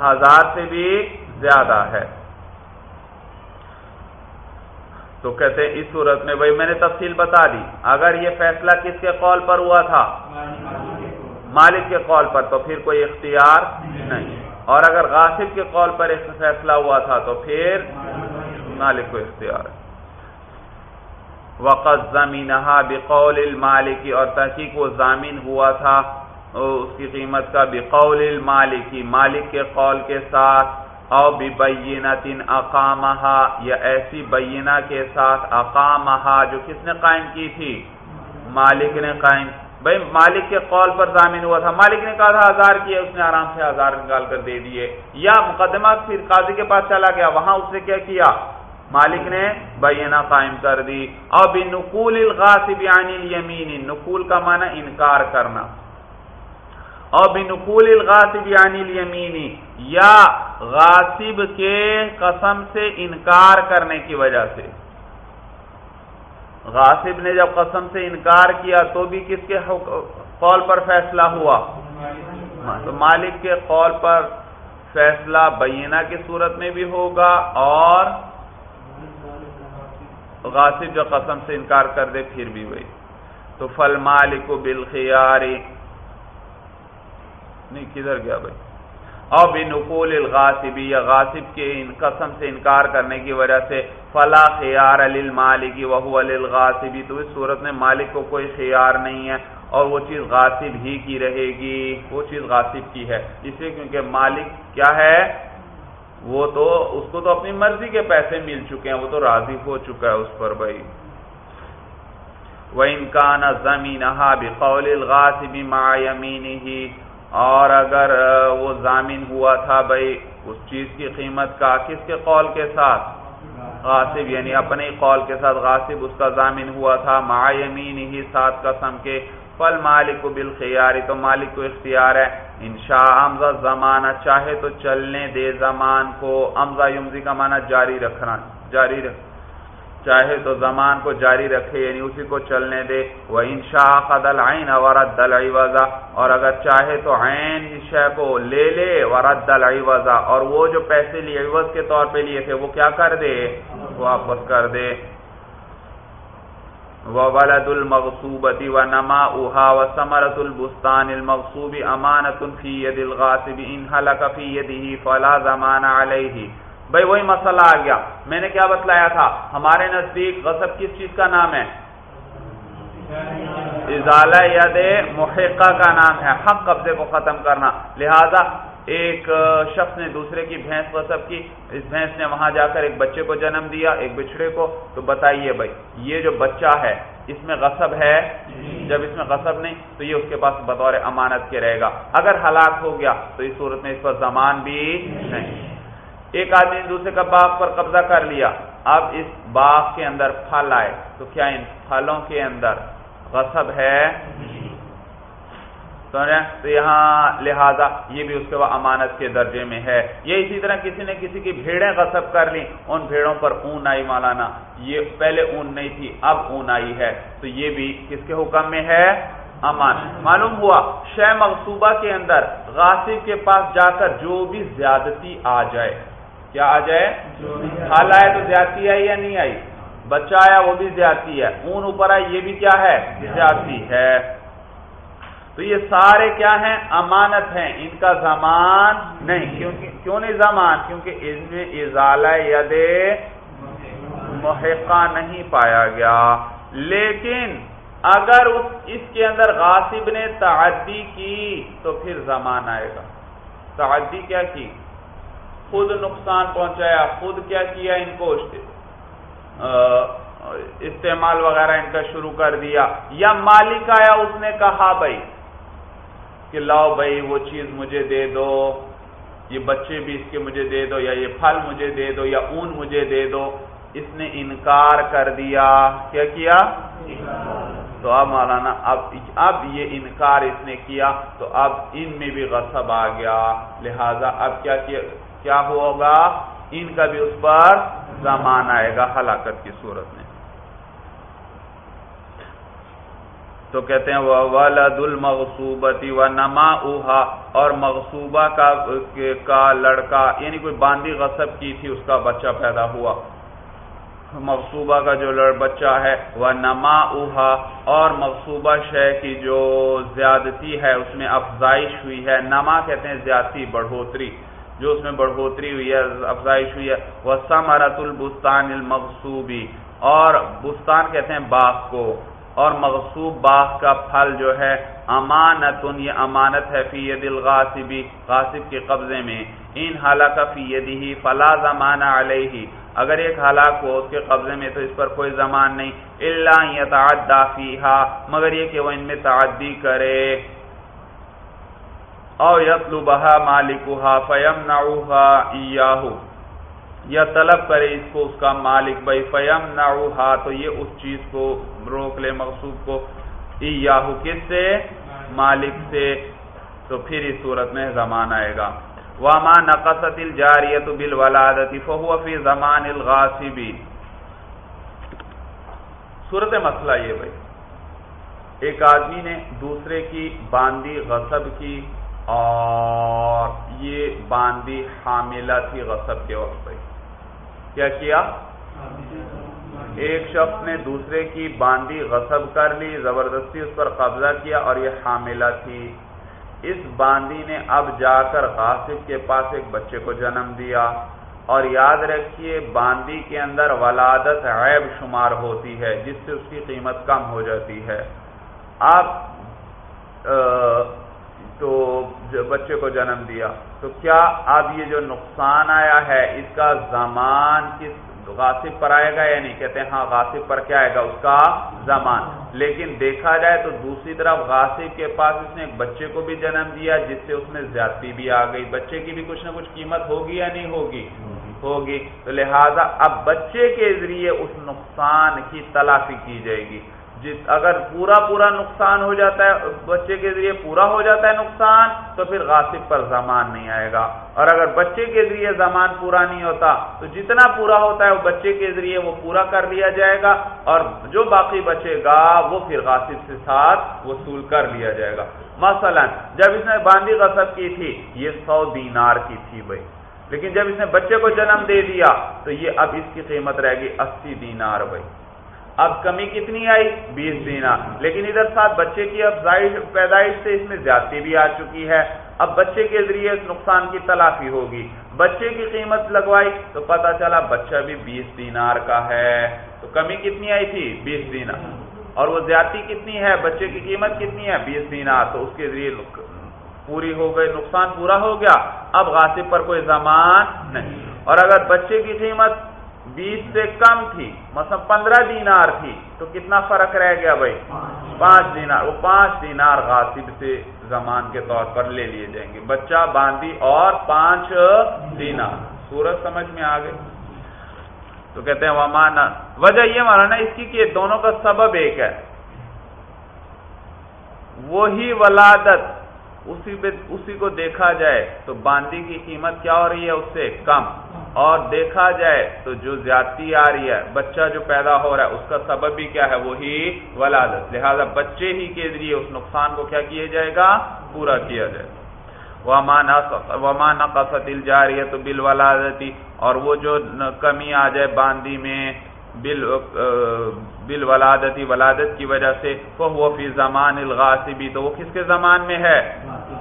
ہزار سے بھی زیادہ ہے۔ تو کہتے ہیں اس صورت میں بھائی میں نے تفصیل بتا دی۔ اگر یہ فیصلہ کس کے قول پر ہوا تھا؟ مالک کے قول پر، تو پھر کوئی اختیار نہیں۔ اور اگر غاصب کے قول پر فیصلہ ہوا تھا، تو پھر مالک کو اختیار۔ ہے وقت زمین بقول المالکی اور تحقیق وہ ضامین ہوا تھا، اس کی قیمت کا بقول المالکی مالک کے قول کے ساتھ۔ او بینت اقامہا، یا ایسی بینہ کے ساتھ اقامہا جو کس نے قائم کی تھی؟ مالک نے قائم، بھائی مالک کے قول پر ضامن ہوا تھا۔ مالک نے کہا تھا ہزار کیے، اس نے آرام سے ہزار نکال کر دے دیے۔ یا مقدمہ پھر قاضی کے پاس چلا گیا، وہاں اس نے کیا کیا؟ مالک نے بینہ قائم کر دی۔ اور نقول الغاصب یعنی الیمین، نقول کا معنی انکار کرنا۔ اور بنقول الغاصب یعنی الیمینی، یا غاصب کے قسم سے انکار کرنے کی وجہ سے۔ غاصب نے جب قسم سے انکار کیا تو بھی کس کے قول پر فیصلہ ہوا؟ تو مالک کے قول پر فیصلہ بینہ کی صورت میں بھی ہوگا اور غاصب جو قسم سے انکار کر دے پھر بھی وہی۔ تو فل مالک بالخیاری نہیں، کدھر گیا بھائی؟ اب نقول الغاصبی یا غاصب کے ان قسم سے انکار کرنے کی وجہ سے فلا خیار المالکی وہ الغاصبی تو اس صورت میں مالک کو کوئی خیار نہیں ہے اور وہ چیز غاصب ہی کی رہے گی، وہ چیز غاصب کی ہے۔ اس لیے کیونکہ مالک کیا ہے؟ وہ تو، اس کو تو اپنی مرضی کے پیسے مل چکے ہیں، وہ تو راضی ہو چکا ہے اس پر بھائی۔ وہ انکان زمین بقول الغاصب مع یمینہ اور اگر وہ ضامن ہوا تھا بھائی اس چیز کی قیمت کا کس کے قول کے ساتھ؟ غاصب یعنی اپنے قول کے ساتھ غاصب اس کا ضامن ہوا تھا، مع یمین ہی ساتھ قسم کے فل مالک کو بالخیاری تو مالک کو اختیار ہے، انشاء امزا زمانہ چاہے تو چلنے دے زمان کو امزا یمزی کا معنی جاری رکھنا، جاری رکھ چاہے تو زمان کو جاری رکھے یعنی اسی کو چلنے دے۔ وہ ان انشا قدل عین ورد دل وضا اور اگر چاہے تو عین شے کو لے لے، ورد دل وضا اور وہ جو پیسے لیے، عوض کے طور پہ لیے تھے، وہ کیا کر دے؟ واپس کر دے۔ وولد المغصوبة ونماؤها وثمرة البستان المغصوب امانة في يد الغاصب ان هلك في يده فلا زمان عليه بھائی وہی مسئلہ آ گیا۔ میں نے کیا بتلایا تھا؟ ہمارے نزدیک غصب کس چیز کا نام ہے؟ ازالہ ید محقہ کا نام ہے۔ حق قبضے کو ختم کرنا۔ لہذا ایک شخص نے دوسرے کی بھینس غصب کی۔ اس بھینس نے وہاں جا کر ایک بچے کو جنم دیا، ایک بچڑے کو۔ تو بتائیے بھائی، یہ جو بچہ ہے، اس میں غصب ہے؟ جب اس میں غصب نہیں، تو یہ اس کے پاس بطور امانت کے رہے گا۔ اگر ہلاک ہو گیا، تو اس صورت میں اس پر زمان بھی نہیں۔ ایک آدمی نے دوسرے کا باغ پر قبضہ کر لیا۔ اب اس باغ کے اندر پھل آئے۔ تو کیا ان پھلوں کے اندر غصب ہے؟ تو یہاں لہذا یہ بھی اس کے بعد امانت کے درجے میں ہے۔ یہ اسی طرح کسی نے کسی کی بھیڑیں غصب کر لی ان بھیڑوں پر اون آئی مالانا یہ پہلے اون نہیں تھی، اب اون آئی ہے۔ تو یہ بھی کس کے حکم میں ہے؟ امان معلوم ہوا شہ مقصوبہ کے اندر غاصب کے پاس جا کر جو بھی زیادتی آ جائے۔ کیا آ جائے؟ پھل آئے تو زیادتی آئی یا نہیں آئی؟ بچہ آیا وہ بھی زیادتی ہے۔ اون اوپر آئی یہ بھی کیا ہے؟ زیادتی ہے۔ تو یہ سارے کیا ہیں؟ امانت ہیں۔ ان کا زمان نہیں، کیونکہ کیوں نہیں زمان؟ کیونکہ اس میں ازالہ ید محقہ نہیں پایا گیا۔ لیکن اگر اس کے اندر غاصب نے تعدی کی تو پھر زمان آئے گا۔ تعدی کیا کی؟ خود نقصان پہنچایا، خود کیا کیا ان کو استعمال وغیرہ ان کا شروع کر دیا۔ یا مالک آیا، اس نے کہا بھائی کہ لاؤ بھائی وہ چیز مجھے دے دو، یہ بچے بھی اس کے مجھے دے دو، یا یہ پھل مجھے دے دو، یا اون مجھے دے دو۔ اس نے انکار کر دیا۔ کیا کیا؟ تو اب مولانا، اب اب یہ انکار اس نے کیا، تو اب ان میں بھی غصب آ گیا۔ لہذا اب کیا کیا؟ کیا ہوگا؟ ان کا بھی اس پر زمان آئے گا ہلاکت کی صورت میں۔ تو کہتے ہیں وہ ولد المغصوبتی و نما اور مغصوبہ کا کا لڑکا یعنی کوئی باندی غصب کی تھی، اس کا بچہ پیدا ہوا۔ مغصوبہ کا جو لڑ، بچہ ہے وہ نما اوہا اور مغصوبہ شے کی جو زیادتی ہے، اس میں افزائش ہوئی ہے۔ نما کہتے ہیں زیادتی بڑھوتری۔ جو اس میں بڑھوتری ہوئی ہے، افزائش ہوئی ہے، وہ سمرت البستان المغصوبی اور بستان کہتے ہیں باغ کو۔ اور مغصوب باغ کا پھل جو ہے، امانت، یہ امانت ہے فی ید الغاصبی غاصب کے قبضے میں۔ ان حالک فی یدی فلا زمان علیہ۔ اگر ایک ہلاک ہو اس کے قبضے میں تو اس پر کوئی زمان نہیں۔ اللہ یتعدى فیہا۔ مگر یہ کہ وہ ان میں تعدی کرے۔ او یطلبها مالکها فیمنعها ایاہو۔ یا طلب کرے اس کو، اس کا مالک بھائی فیمنعها تو یہ اس چیز کو روک لے مغصوب کو۔ ایاہو کس سے؟ مالک سے۔ تو پھر اس صورت میں زمان آئے گا۔ وما نقصت الجاریت بالولادت فهو فی زمان الغاصبی صورت مسئلہ یہ بھائی، ایک آدمی نے دوسرے کی باندی غصب کی اور یہ باندی حاملہ تھی غصب کے وقت پہ۔ کیا کیا؟ ایک شخص نے دوسرے کی باندی غصب کر لی، زبردستی اس پر قبضہ کیا اور یہ حاملہ تھی۔ اس باندی نے اب جا کر غاصب کے پاس ایک بچے کو جنم دیا۔ اور یاد رکھیے، باندی کے اندر ولادت عیب شمار ہوتی ہے، جس سے اس کی قیمت کم ہو جاتی ہے۔ اب تو بچے کو جنم دیا۔ تو کیا اب یہ جو نقصان آیا ہے، اس کا زمان کس غاصب پر آئے گا یا نہیں؟ کہتے ہیں ہاں غاصب پر کیا آئے گا؟ اس کا زمان۔ لیکن دیکھا جائے تو دوسری طرف غاصب کے پاس اس نے ایک بچے کو بھی جنم دیا، جس سے اس میں زیادتی بھی آ گئی۔ بچے کی بھی کچھ نہ کچھ قیمت ہوگی یا نہیں ہوگی؟ ہوگی۔ تو لہذا اب بچے کے ذریعے اس نقصان کی تلافی کی جائے گی۔ جس اگر پورا پورا نقصان ہو جاتا ہے، بچے کے ذریعے پورا ہو جاتا ہے نقصان، تو پھر غاصب پر زمان نہیں آئے گا۔ اور اگر بچے کے ذریعے زمان پورا نہیں ہوتا، تو جتنا پورا ہوتا ہے، وہ بچے کے ذریعے وہ پورا کر لیا جائے گا۔ اور جو باقی بچے گا، وہ پھر غاصب سے ساتھ وصول کر لیا جائے گا۔ مثلا، جب اس نے باندھی غصب کی تھی، یہ سو دینار کی تھی بھائی۔ لیکن جب اس نے بچے کو جنم دے دیا، تو یہ اب اس کی قیمت رہے گی اسی دینار بھائی۔ اب کمی کتنی آئی؟ بیس دینا۔ لیکن ادھر ساتھ بچے کی اب پیدائش سے اس میں زیادتی بھی آ چکی ہے۔ اب بچے کے ذریعے اس نقصان کی تلافی ہوگی۔ بچے کی قیمت لگوائی تو پتا چلا بچہ بھی بیس دینار کا ہے۔ تو کمی کتنی آئی تھی؟ بیس دینار اور وہ زیادتی کتنی ہے؟ بچے کی قیمت کتنی ہے؟ بیس دینار۔ تو اس کے ذریعے پوری ہو گئی، نقصان پورا ہو گیا۔ اب غاصب پر کوئی زمان نہیں۔ اور اگر بچے کی قیمت بیس سے کم تھی، مثلا پندرہ دینار تھی، تو کتنا فرق رہ گیا بھائی؟ پانچ دینار، وہ پانچ دینار غاصب سے زمان کے طور پر لے لیے جائیں گے۔ بچہ باندھی اور پانچ دینار۔ سورج سمجھ میں آ تو کہتے ہیں ومانا وجہ یہ مانا نا، اس کی کہ دونوں کا سبب ایک ہے۔ وہی ولادت، اسی پہ، اسی کو دیکھا جائے تو باندی کی قیمت کیا ہو رہی ہے؟ اس سے کم۔ اور دیکھا جائے تو جو زیادتی آ رہی ہے، بچہ جو پیدا ہو رہا ہے، اس کا سبب بھی کیا ہے؟ وہی ولادت۔ لہذا بچے ہی کے ذریعے اس نقصان کو کیا کیا جائے گا؟ پورا کیا جائے گا۔ وما نقصت الجاریت بالولادتی اور وہ جو کمی آ جائے باندی میں بل بل ولادتی، ولادت کی وجہ سے وہ فی زمان الغاسبی تو وہ کس کے زمان میں ہے؟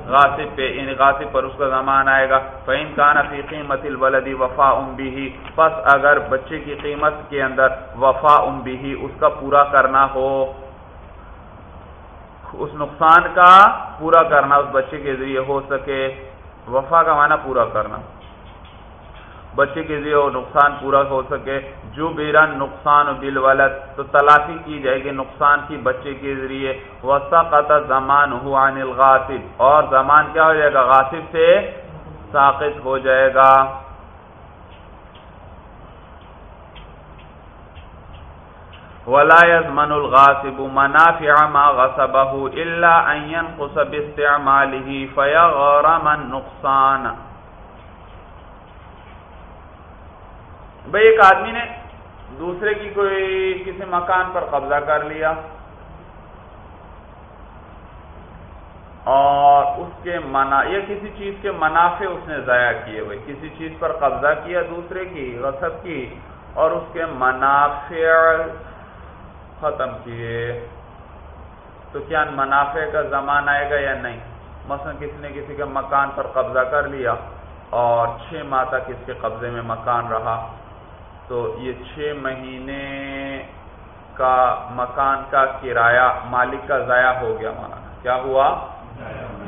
غاسب پہ یعنی ان غاسب پر اس کا زمان آئے گا۔ فین کان فی قیمت الولدی وفا ام بھی پس اگر بچے کی قیمت کے اندر وفا ام بھی اس کا پورا کرنا ہو، اس نقصان کا پورا کرنا اس بچے کے ذریعے ہو سکے وفا کا معنی پورا کرنا۔ بچے کے ذریعے وہ نقصان پورا ہو سکے، جو بیرن نقصان بل ولد تو تلافی کی جائے گی نقصان کی بچے کے ذریعے۔ وسط زمان ہوا الغاصب اور زمان کیا ہو جائے گا؟ غاصب سے ساقط ہو جائے گا۔ ولا يضمن الغاصب منافع ما غصبه الا ان ينقص باستعماله فيغرم النقصان۔ بھائی، ایک آدمی نے دوسرے کی کوئی کسی مکان پر قبضہ کر لیا اور اس کے منا، یا کسی چیز کے منافع اس نے ضائع کیے ہوئے، کسی چیز پر قبضہ کیا دوسرے کی غصب کی، اور اس کے منافع ختم کیے۔ تو کیا منافع کا زمان آئے گا یا نہیں؟ مثلا کسی نے کسی کے مکان پر قبضہ کر لیا اور چھ ماہ تک اس کے قبضے میں مکان رہا۔ تو یہ چھ مہینے کا مکان کا کرایہ مالک کا ضائع ہو گیا مانا کیا ہوا؟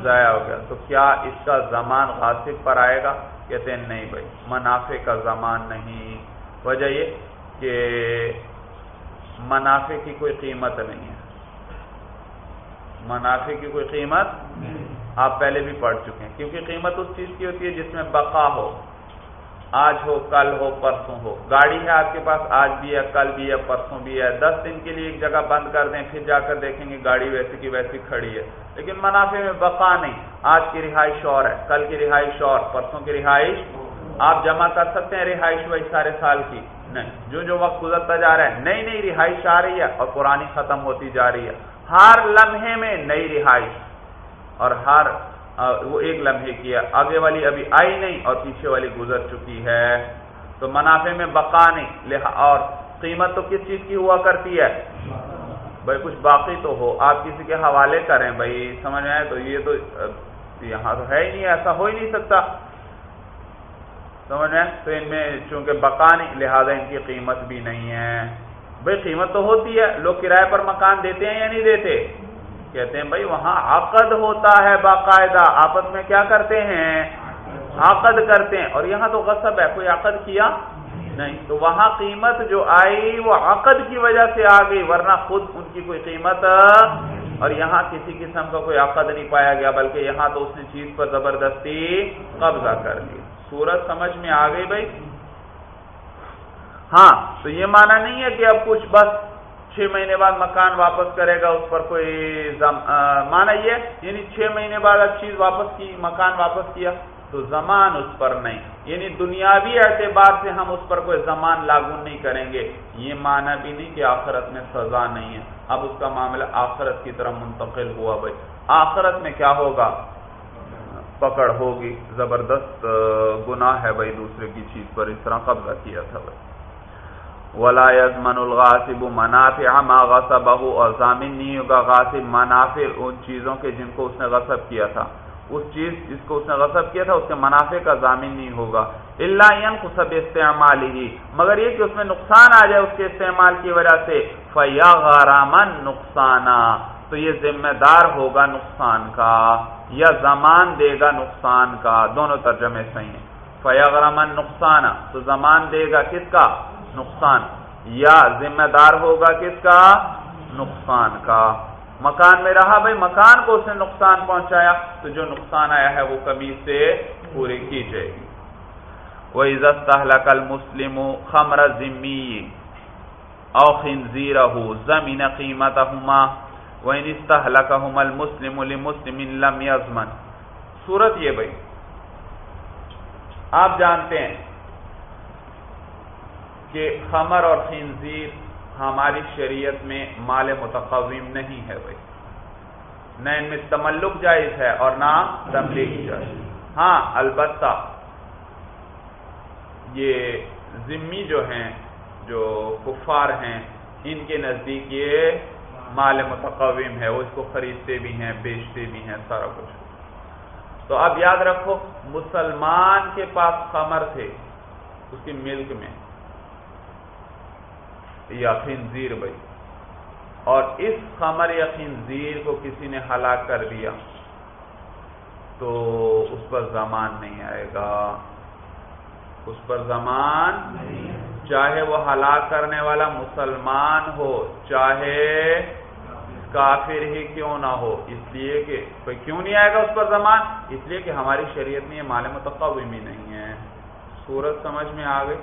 ضائع ہو گیا۔ تو کیا اس کا زمان غاصب پر آئے گا؟ کہتے ہیں نہیں بھائی منافع کا زمان نہیں۔ وجہ یہ کہ منافع کی کوئی قیمت نہیں ہے۔ منافع کی کوئی قیمت آپ پہلے بھی پڑھ چکے ہیں کیونکہ قیمت اس چیز کی ہوتی ہے جس میں بقا ہو۔ آج ہو، کل ہو، پرسوں ہو۔ گاڑی ہے آپ کے پاس، آج بھی ہے، کل بھی ہے، پرسوں بھی ہے۔ دس دن کے لیے ایک جگہ بند کر دیں، پھر جا کر دیکھیں گے گاڑی ویسی کی ویسی کھڑی ہے۔ لیکن منافع میں بقا نہیں۔ آج کی رہائش اور ہے، کل کی رہائش اور، پرسوں کی رہائش۔ آپ جمع کر سکتے ہیں رہائش وہی سارے سال کی۔ نہیں، جو جو وقت گزرتا جا رہا ہے، نئی نئی رہائش آ رہی ہے اور پرانی ختم ہوتی جا رہی ہے۔ ہر لمحے میں نئی رہائش اور ہر وہ ایک لمحے کی ہے آگے والی ابھی آئی نہیں اور پیچھے والی گزر چکی ہے۔ تو منافع میں بقا نہیں اور قیمت تو کس چیز کی ہوا کرتی ہے؟ بھائی کچھ باقی تو ہو۔ آپ کسی کے حوالے کریں بھائی، سمجھ آئے؟ تو یہ تو یہاں تو ہے ہی نہیں، ایسا ہو ہی نہیں سکتا۔ سمجھ آئے؟ تو ان میں چونکہ بقا نہیں، لہذا ان کی قیمت بھی نہیں ہے۔ بھائی قیمت تو ہوتی ہے، لوگ کرائے پر مکان دیتے ہیں یا نہیں دیتے؟ کہتے ہیں، بھائی وہاں عقد ہوتا ہے باقاعدہ آپس میں کیا کرتے ہیں؟ عقد کرتے ہیں۔ اور یہاں تو غصب ہے، کوئی عقد کیا نہیں۔ تو وہاں قیمت جو آئی، وہ عقد کی وجہ سے آ گئی، ورنہ خود ان کی کوئی قیمت اور یہاں کسی قسم کا کوئی عقد نہیں پایا گیا، بلکہ یہاں تو اس نے چیز پر زبردستی قبضہ کر لی سورج سمجھ میں آ گئی بھائی؟ ہاں تو یہ مانا نہیں ہے کہ اب کچھ بس چھ مہینے بعد مکان واپس کرے گا، اس پر کوئی مانا یہ یعنی چھ مہینے بعد اب چیز واپس کی، مکان واپس کیا، تو زمان اس پر نہیں۔ یعنی دنیاوی اعتبار سے ہم اس پر کوئی زمان لاگو نہیں کریں گے۔ یہ مانا بھی نہیں کہ آخرت میں سزا نہیں ہے۔ اب اس کا معاملہ آخرت کی طرف منتقل ہوا بھائی۔ آخرت میں کیا ہوگا؟ پکڑ ہوگی، زبردست گناہ ہے بھائی دوسرے کی چیز پر۔ اس طرح قبضہ کیا تھا بھائی۔ ولا یزمن الغاصب منافع ما غصبه، اور ضامن نہیں ہوگا غاصب منافع ان چیزوں کے جن کو اس نے غصب کیا تھا۔ اس چیز جس کو اس نے غصب کیا تھا، اس کے منافع کا ضامن نہیں ہوگا۔ اللہ سب استعمال ہی مگر یہ کہ اس میں نقصان آ جائے اس کے استعمال کی وجہ سے فیا غارامن نقصانہ تو یہ ذمہ دار ہوگا نقصان کا، یا زمان دے گا نقصان کا۔ دونوں ترجمے صحیح ہیں۔ فیا غرامن نقصان تو زمان دے گا کس کا؟ نقصان۔ یا ذمہ دار ہوگا کس کا؟ نقصان کا۔ مکان میں رہا، بھائی، مکان کو اس نے نقصان پہنچایا، تو جو نقصان آیا ہے، وہ کمی سے پوری کی جائے گی وہ عزت کل مسلم خمر ذمی او خنزیر زمین قیمت ہما وہ المسلم لمسلم لم یزمن صورت یہ، بھائی، آپ جانتے ہیں کہ خمر اور خنزیر ہماری شریعت میں مال متقویم نہیں ہے بھائی۔ نہ ان میں تملک جائز ہے اور نہ تبلیغ جائز۔ ہاں البتہ یہ ذمی جو ہیں، جو کفار ہیں، ان کے نزدیک یہ مال متقویم ہے، وہ اس کو خریدتے بھی ہیں، بیچتے بھی ہیں، سارا کچھ۔ تو اب یاد رکھو، مسلمان کے پاس خمر تھے، اس کی ملک میں۔ یا خنزیر بھائی۔ اور اس خمر یا خنزیر کو کسی نے ہلاک کر دیا تو اس پر زمان نہیں آئے گا۔ اس پر زمان چاہے وہ ہلاک کرنے والا مسلمان ہو، چاہے کافر ہی کیوں نہ ہو۔ اس لیے کہ کوئی کیوں نہیں آئے گا اس پر زمان؟ اس لیے کہ ہماری شریعت میں یہ مال متقوی بھی نہیں ہے۔ سورج سمجھ میں آ گئی؟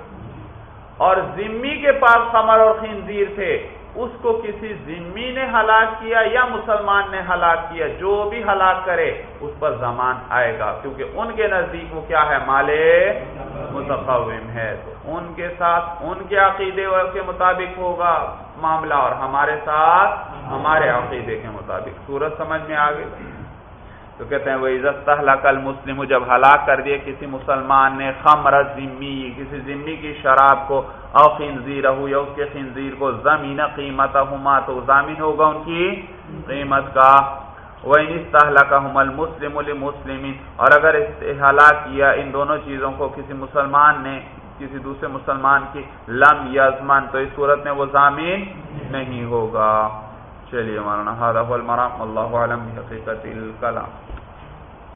اور ذمی کے پاس خمر اور خنزیر تھے۔ اس کو کسی ذمی نے ہلاک کیا یا مسلمان نے ہلاک کیا، جو بھی ہلاک کرے، اس پر زمان آئے گا۔ کیونکہ ان کے نزدیک وہ کیا ہے؟ مال متقوم ہے۔ تو ان کے ساتھ، ان کے عقیدے کے مطابق ہوگا معاملہ اور ہمارے ساتھ، ہمارے عقیدے کے مطابق۔ صورت سمجھ میں آ گئی؟ تو کہتے ہیں وہ عزت کل مسلم جب ہلاک کر دیے کسی مسلمان نے خمر ذمی کسی ذمی کی شراب کو، او خنزیر ہو یا اس کے خنزیر کو، زمین قیمت ہما تو ضامین ہوگا ان کی قیمت کا۔ وہ کا حمل مسلم المسلم اور اگر ہلاک کیا ان دونوں چیزوں کو، کسی مسلمان نے، کسی دوسرے مسلمان کی، لم یزمن، تو اس صورت میں وہ ضامین نہیں ہوگا۔ چلیے مولانا المرام اللہ علم حقیقت الکلام